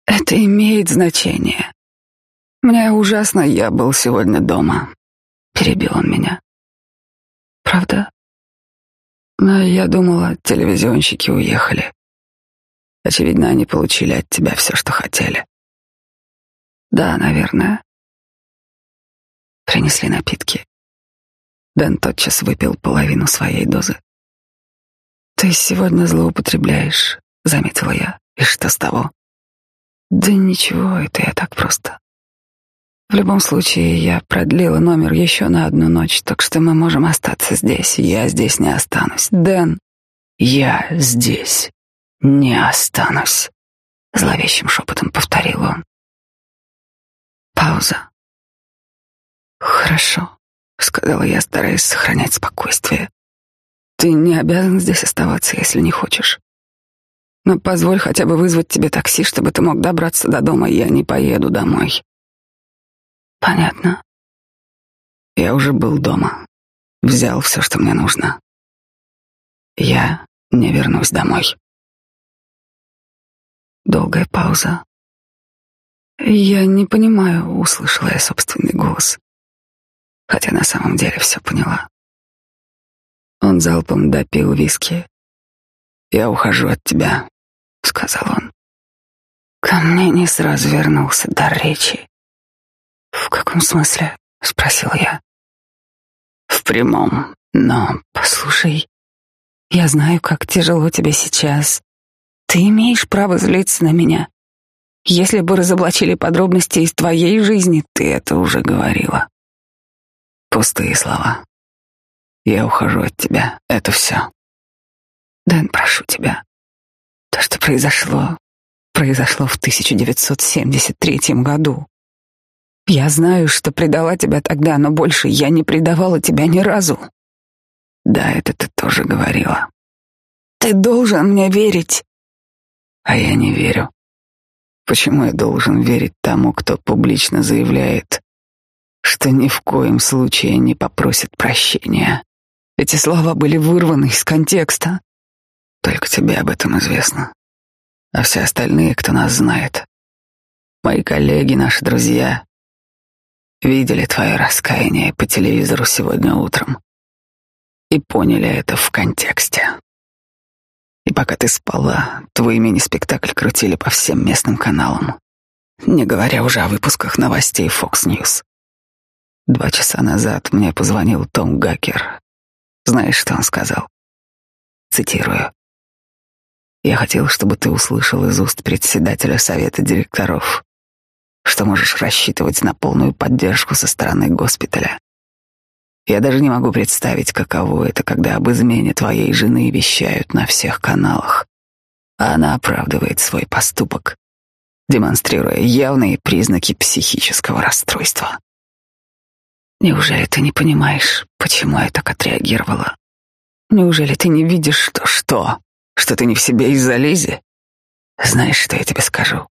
Это имеет значение. Мне ужасно, я был сегодня дома. Перебил он меня. Правда? Но я думала, телевизионщики уехали. Очевидно, они получили от тебя все, что хотели. Да, наверное. Принесли напитки. Дэн тотчас выпил половину своей дозы. Ты сегодня злоупотребляешь, заметила я. И что с того? Да ничего, это я так просто. В любом случае, я продлила номер еще на одну ночь, так что мы можем остаться здесь. Я здесь не останусь. Дэн, я здесь не останусь, зловещим шепотом повторил он. Пауза. Хорошо, сказала я, стараясь сохранять спокойствие. Ты не обязан здесь оставаться, если не хочешь. Но позволь хотя бы вызвать тебе такси, чтобы ты мог добраться до дома. Я не поеду домой. Понятно. Я уже был дома. Взял все, что мне нужно. Я не вернусь домой. Долгая пауза. «Я не понимаю», — услышала я собственный голос. Хотя на самом деле все поняла. Он залпом допил виски. «Я ухожу от тебя», — сказал он. Ко мне не сразу вернулся дар речи. «В каком смысле?» — спросил я. «В прямом. Но, послушай, я знаю, как тяжело тебе сейчас. Ты имеешь право злиться на меня. Если бы разоблачили подробности из твоей жизни, ты это уже говорила. Пустые слова. Я ухожу от тебя. Это все. Дэн, прошу тебя. То, что произошло, произошло в 1973 году. Я знаю, что предала тебя тогда, но больше я не предавала тебя ни разу. Да, это ты тоже говорила. Ты должен мне верить. А я не верю. Почему я должен верить тому, кто публично заявляет, что ни в коем случае не попросит прощения? Эти слова были вырваны из контекста. Только тебе об этом известно. А все остальные, кто нас знает, мои коллеги, наши друзья, видели твое раскаяние по телевизору сегодня утром и поняли это в контексте. И пока ты спала, твой мини-спектакль крутили по всем местным каналам, не говоря уже о выпусках новостей Fox News. Два часа назад мне позвонил Том Гакер. Знаешь, что он сказал? Цитирую. Я хотел, чтобы ты услышал из уст председателя совета директоров, что можешь рассчитывать на полную поддержку со стороны госпиталя. Я даже не могу представить, каково это, когда об измене твоей жены вещают на всех каналах, а она оправдывает свой поступок, демонстрируя явные признаки психического расстройства. Неужели ты не понимаешь, почему я так отреагировала? Неужели ты не видишь, что что? Что ты не в себе из-за Лизи? Знаешь, что я тебе скажу?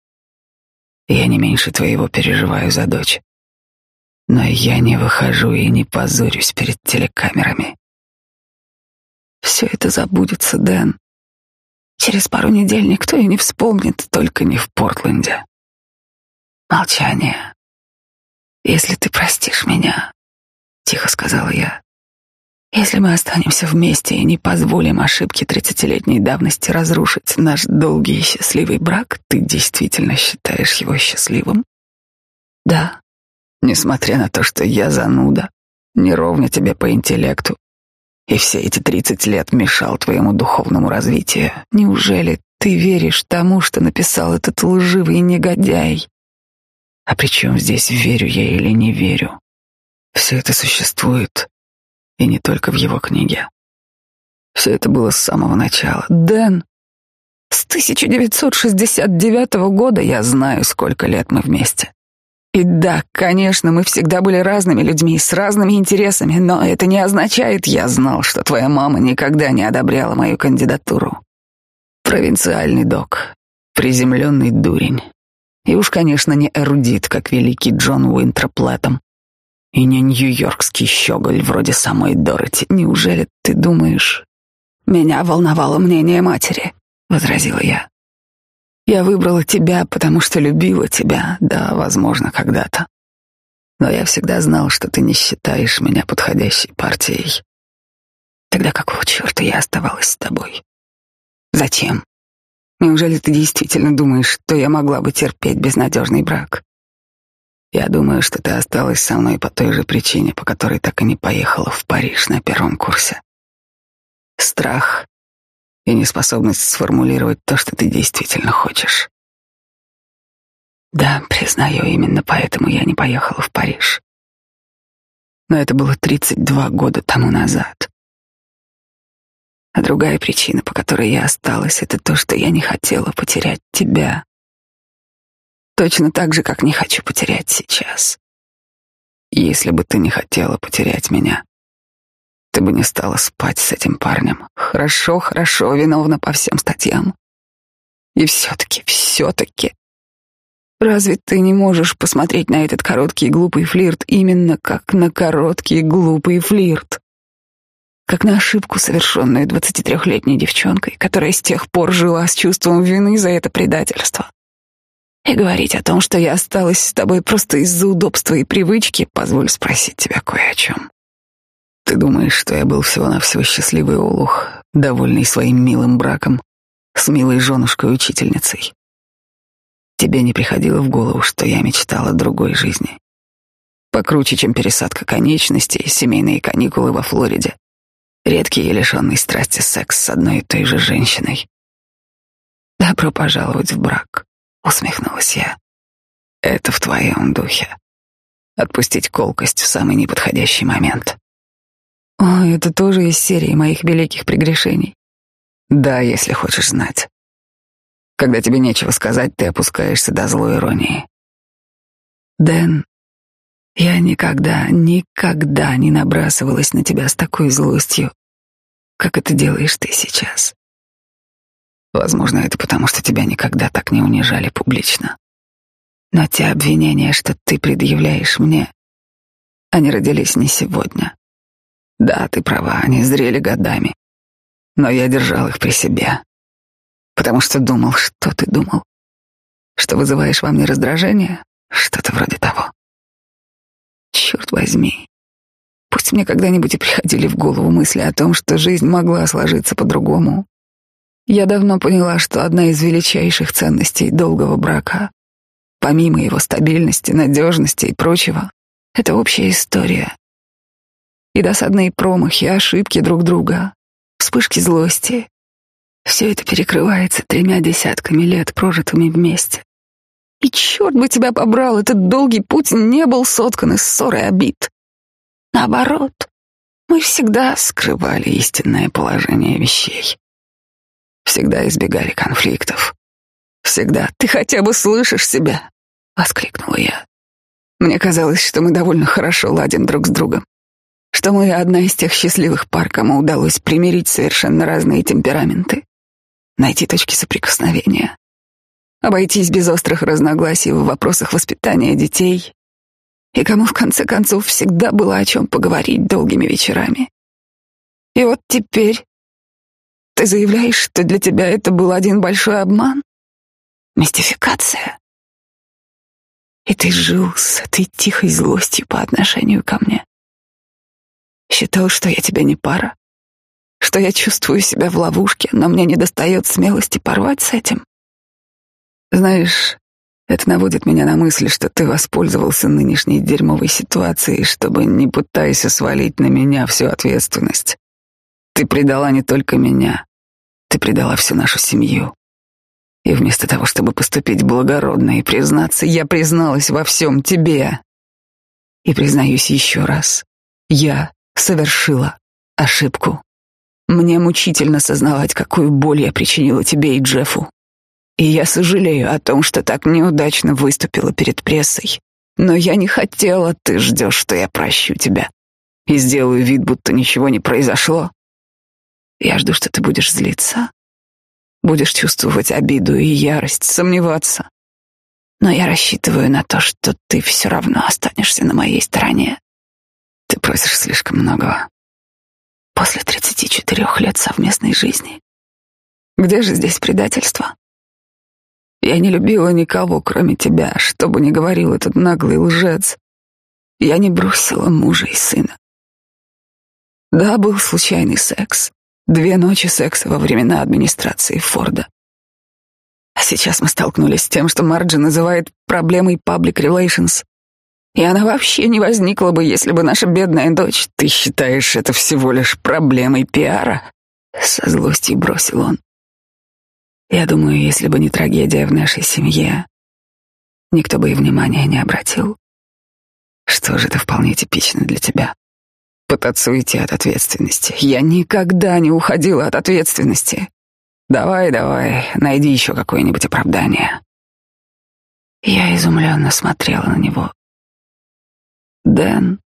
Я не меньше твоего переживаю за дочь. Но я не выхожу и не позорюсь перед телекамерами. Все это забудется, Дэн. Через пару недель никто и не вспомнит, только не в Портленде. Молчание. Если ты простишь меня, тихо сказала я, если мы останемся вместе и не позволим ошибке тридцатилетней давности разрушить наш долгий и счастливый брак, ты действительно считаешь его счастливым? Да, несмотря на то, что я зануда, не ровня тебе по интеллекту, и все эти тридцать лет мешал твоему духовному развитию. Неужели ты веришь тому, что написал этот лживый негодяй? А при чем здесь верю я или не верю? Все это существует, и не только в его книге. Все это было с самого начала. Дэн, с 1969 года я знаю, сколько лет мы вместе. И да, конечно, мы всегда были разными людьми, с разными интересами, но это не означает, я знал, что твоя мама никогда не одобряла мою кандидатуру. Провинциальный док, приземленный дурень. И уж, конечно, не эрудит, как великий Джон Уинтроп летом. И не нью-йоркский щеголь вроде самой Дороти. Неужели ты думаешь... Меня волновало мнение матери, — возразила я. Я выбрала тебя, потому что любила тебя, да, возможно, когда-то. Но я всегда знал, что ты не считаешь меня подходящей партией. Тогда какого черта я оставалась с тобой? Зачем? Неужели ты действительно думаешь, что я могла бы терпеть безнадежный брак? Я думаю, что ты осталась со мной по той же причине, по которой так и не поехала в Париж на первом курсе. Страх и неспособность сформулировать то, что ты действительно хочешь. Да, признаю, именно поэтому я не поехала в Париж. Но это было 32 года тому назад. А другая причина, по которой я осталась, это то, что я не хотела потерять тебя. Точно так же, как не хочу потерять сейчас. Если бы ты не хотела потерять меня, ты бы не стала спать с этим парнем. Хорошо, хорошо, виновна по всем статьям. И все-таки, все-таки. Разве ты не можешь посмотреть на этот короткий глупый флирт именно как на короткий глупый флирт? Как на ошибку, совершенную двадцатитрехлетней девчонкой, которая с тех пор жила с чувством вины за это предательство. И говорить о том, что я осталась с тобой просто из-за удобства и привычки, позволь спросить тебя кое о чем. Ты думаешь, что я был всего-навсего счастливый олух, довольный своим милым браком с милой женушкой-учительницей? Тебе не приходило в голову, что я мечтала о другой жизни? Покруче, чем пересадка конечностей, семейные каникулы во Флориде, редкий и лишенный страсти секс с одной и той же женщиной. «Добро пожаловать в брак», — усмехнулась я. «Это в твоем духе. Отпустить колкость в самый неподходящий момент». О, это тоже из серии моих великих прегрешений. Да, если хочешь знать. Когда тебе нечего сказать, ты опускаешься до злой иронии. Дэн, я никогда, никогда не набрасывалась на тебя с такой злостью, как это делаешь ты сейчас. Возможно, это потому, что тебя никогда так не унижали публично. Но те обвинения, что ты предъявляешь мне, они родились не сегодня. Да, ты права, они зрели годами. Но я держал их при себе. Потому что думал, что ты думал. Что вызываешь во мне раздражение? Что-то вроде того. Черт возьми. Пусть мне когда-нибудь и приходили в голову мысли о том, что жизнь могла сложиться по-другому. Я давно поняла, что одна из величайших ценностей долгого брака, помимо его стабильности, надежности и прочего, это общая история, и досадные промахи, ошибки друг друга, вспышки злости. Все это перекрывается тремя десятками лет, прожитыми вместе. И черт бы тебя побрал, этот долгий путь не был соткан из ссор и обид. Наоборот, мы всегда скрывали истинное положение вещей. Всегда избегали конфликтов. Всегда. Ты хотя бы слышишь себя? Воскликнула я. Мне казалось, что мы довольно хорошо ладим друг с другом. Что мы одна из тех счастливых пар, кому удалось примирить совершенно разные темпераменты. Найти точки соприкосновения. Обойтись без острых разногласий в вопросах воспитания детей. И кому, в конце концов, всегда было о чем поговорить долгими вечерами. И вот теперь ты заявляешь, что для тебя это был один большой обман? Мистификация? И ты жил с этой тихой злостью по отношению ко мне. Считал, что я тебе не пара, что я чувствую себя в ловушке, но мне не достает смелости порвать с этим. Знаешь, это наводит меня на мысль, что ты воспользовался нынешней дерьмовой ситуацией, чтобы, не пытаясь свалить на меня всю ответственность, ты предала не только меня, ты предала всю нашу семью. И вместо того, чтобы поступить благородно и признаться, я призналась во всем тебе. И признаюсь еще раз, я совершила ошибку. Мне мучительно сознавать, какую боль я причинила тебе и Джеффу. И я сожалею о том, что так неудачно выступила перед прессой. Но я не хотела, ты ждешь, что я прощу тебя. И сделаю вид, будто ничего не произошло. Я жду, что ты будешь злиться, будешь чувствовать обиду и ярость, сомневаться. Но я рассчитываю на то, что ты все равно останешься на моей стороне. Ты просишь слишком многого. После 34 лет совместной жизни. Где же здесь предательство? Я не любила никого, кроме тебя, что бы ни говорил этот наглый лжец. Я не бросила мужа и сына. Да, был случайный секс. Две ночи секса во времена администрации Форда. А сейчас мы столкнулись с тем, что Марджи называет проблемой public relations. И она вообще не возникла бы, если бы наша бедная дочь... Ты считаешь это всего лишь проблемой пиара? Со злостью бросил он. Я думаю, если бы не трагедия в нашей семье, никто бы и внимания не обратил. Что же это вполне типично для тебя? Пытаться уйти от ответственности. Я никогда не уходила от ответственности. Давай, давай, найди еще какое-нибудь оправдание. Я изумленно смотрела на него. Дэн,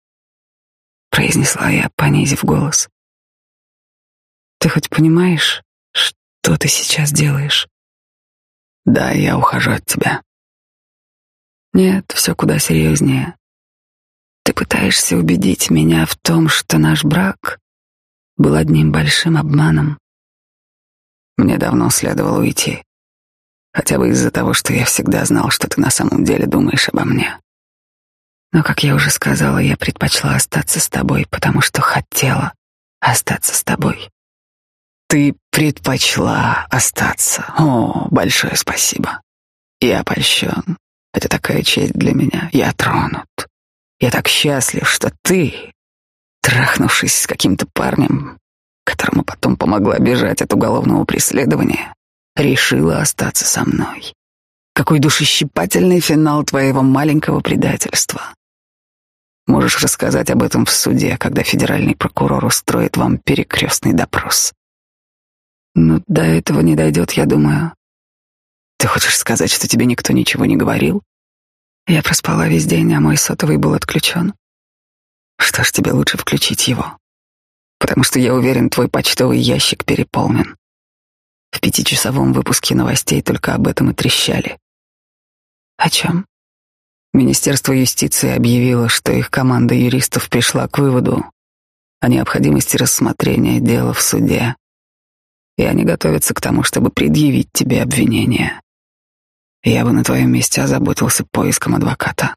произнесла я, понизив голос. Ты хоть понимаешь, что ты сейчас делаешь? Да, я ухожу от тебя. Нет, все куда серьезнее. Ты пытаешься убедить меня в том, что наш брак был одним большим обманом. Мне давно следовало уйти. Хотя бы из-за того, что я всегда знал, что ты на самом деле думаешь обо мне. Но, как я уже сказала, я предпочла остаться с тобой, потому что хотела остаться с тобой. Ты предпочла остаться. О, большое спасибо. Я польщен. Это такая честь для меня. Я тронут. Я так счастлив, что ты, трахнувшись с каким-то парнем, которому потом помогла бежать от уголовного преследования, решила остаться со мной. Какой душещипательный финал твоего маленького предательства. Можешь рассказать об этом в суде, когда федеральный прокурор устроит вам перекрестный допрос. Но до этого не дойдет, я думаю. Ты хочешь сказать, что тебе никто ничего не говорил? Я проспала весь день, а мой сотовый был отключен. Что ж, тебе лучше включить его. Потому что я уверен, твой почтовый ящик переполнен. В пятичасовом выпуске новостей только об этом и трещали. О чем? Министерство юстиции объявило, что их команда юристов пришла к выводу о необходимости рассмотрения дела в суде, и они готовятся к тому, чтобы предъявить тебе обвинение. Я бы на твоем месте озаботился поиском адвоката.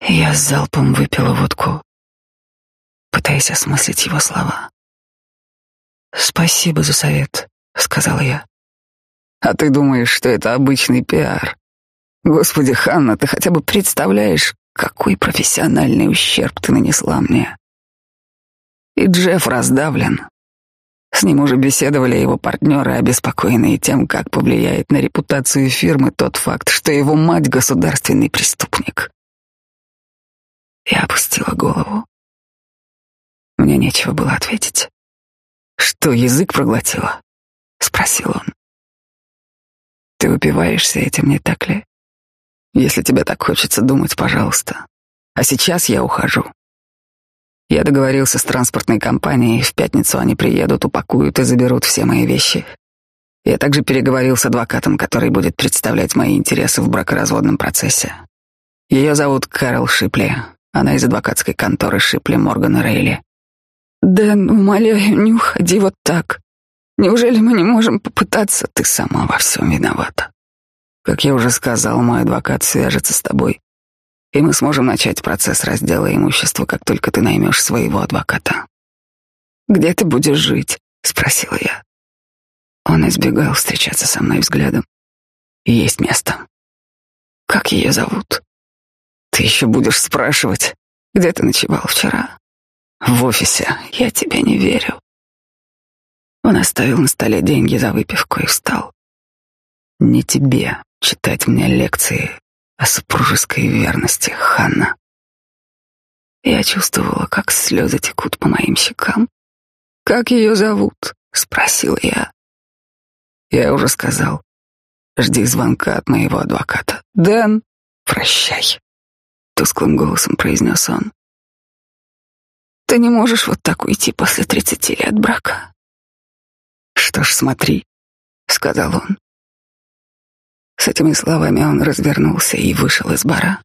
Я с залпом выпила водку, пытаясь осмыслить его слова. «Спасибо за совет», — сказала я. «А ты думаешь, что это обычный пиар? Господи, Ханна, ты хотя бы представляешь, какой профессиональный ущерб ты нанесла мне? И Джефф раздавлен. С ним уже беседовали его партнеры, обеспокоенные тем, как повлияет на репутацию фирмы тот факт, что его мать — государственный преступник. Я опустила голову. Мне нечего было ответить. «Что, язык проглотила?» — спросил он. «Ты упиваешься этим, не так ли? Если тебе так хочется думать, пожалуйста. А сейчас я ухожу. Я договорился с транспортной компанией, в пятницу они приедут, упакуют и заберут все мои вещи. Я также переговорил с адвокатом, который будет представлять мои интересы в бракоразводном процессе. Ее зовут Кэрол Шипли. Она из адвокатской конторы Шипли Моргана Рейли. Дэн, умоляю, не уходи вот так. Неужели мы не можем попытаться? Ты сама во всем виновата. Как я уже сказал, мой адвокат свяжется с тобой и мы сможем начать процесс раздела имущества, как только ты наймешь своего адвоката. Где ты будешь жить? спросила я. Он избегал встречаться со мной взглядом. Есть место. Как ее зовут? Ты еще будешь спрашивать, где ты ночевал вчера? В офисе. Я тебе не верю. Он оставил на столе деньги за выпивку и встал. Не тебе читать мне лекции о супружеской верности Ханна. Я чувствовала, как слезы текут по моим щекам. «Как ее зовут?» — спросил я. Я уже сказал. Жди звонка от моего адвоката. «Дэн, прощай», — тусклым голосом произнес он. «Ты не можешь вот так уйти после тридцати лет брака». «Что ж, смотри», — сказал он. С этими словами он развернулся и вышел из бара.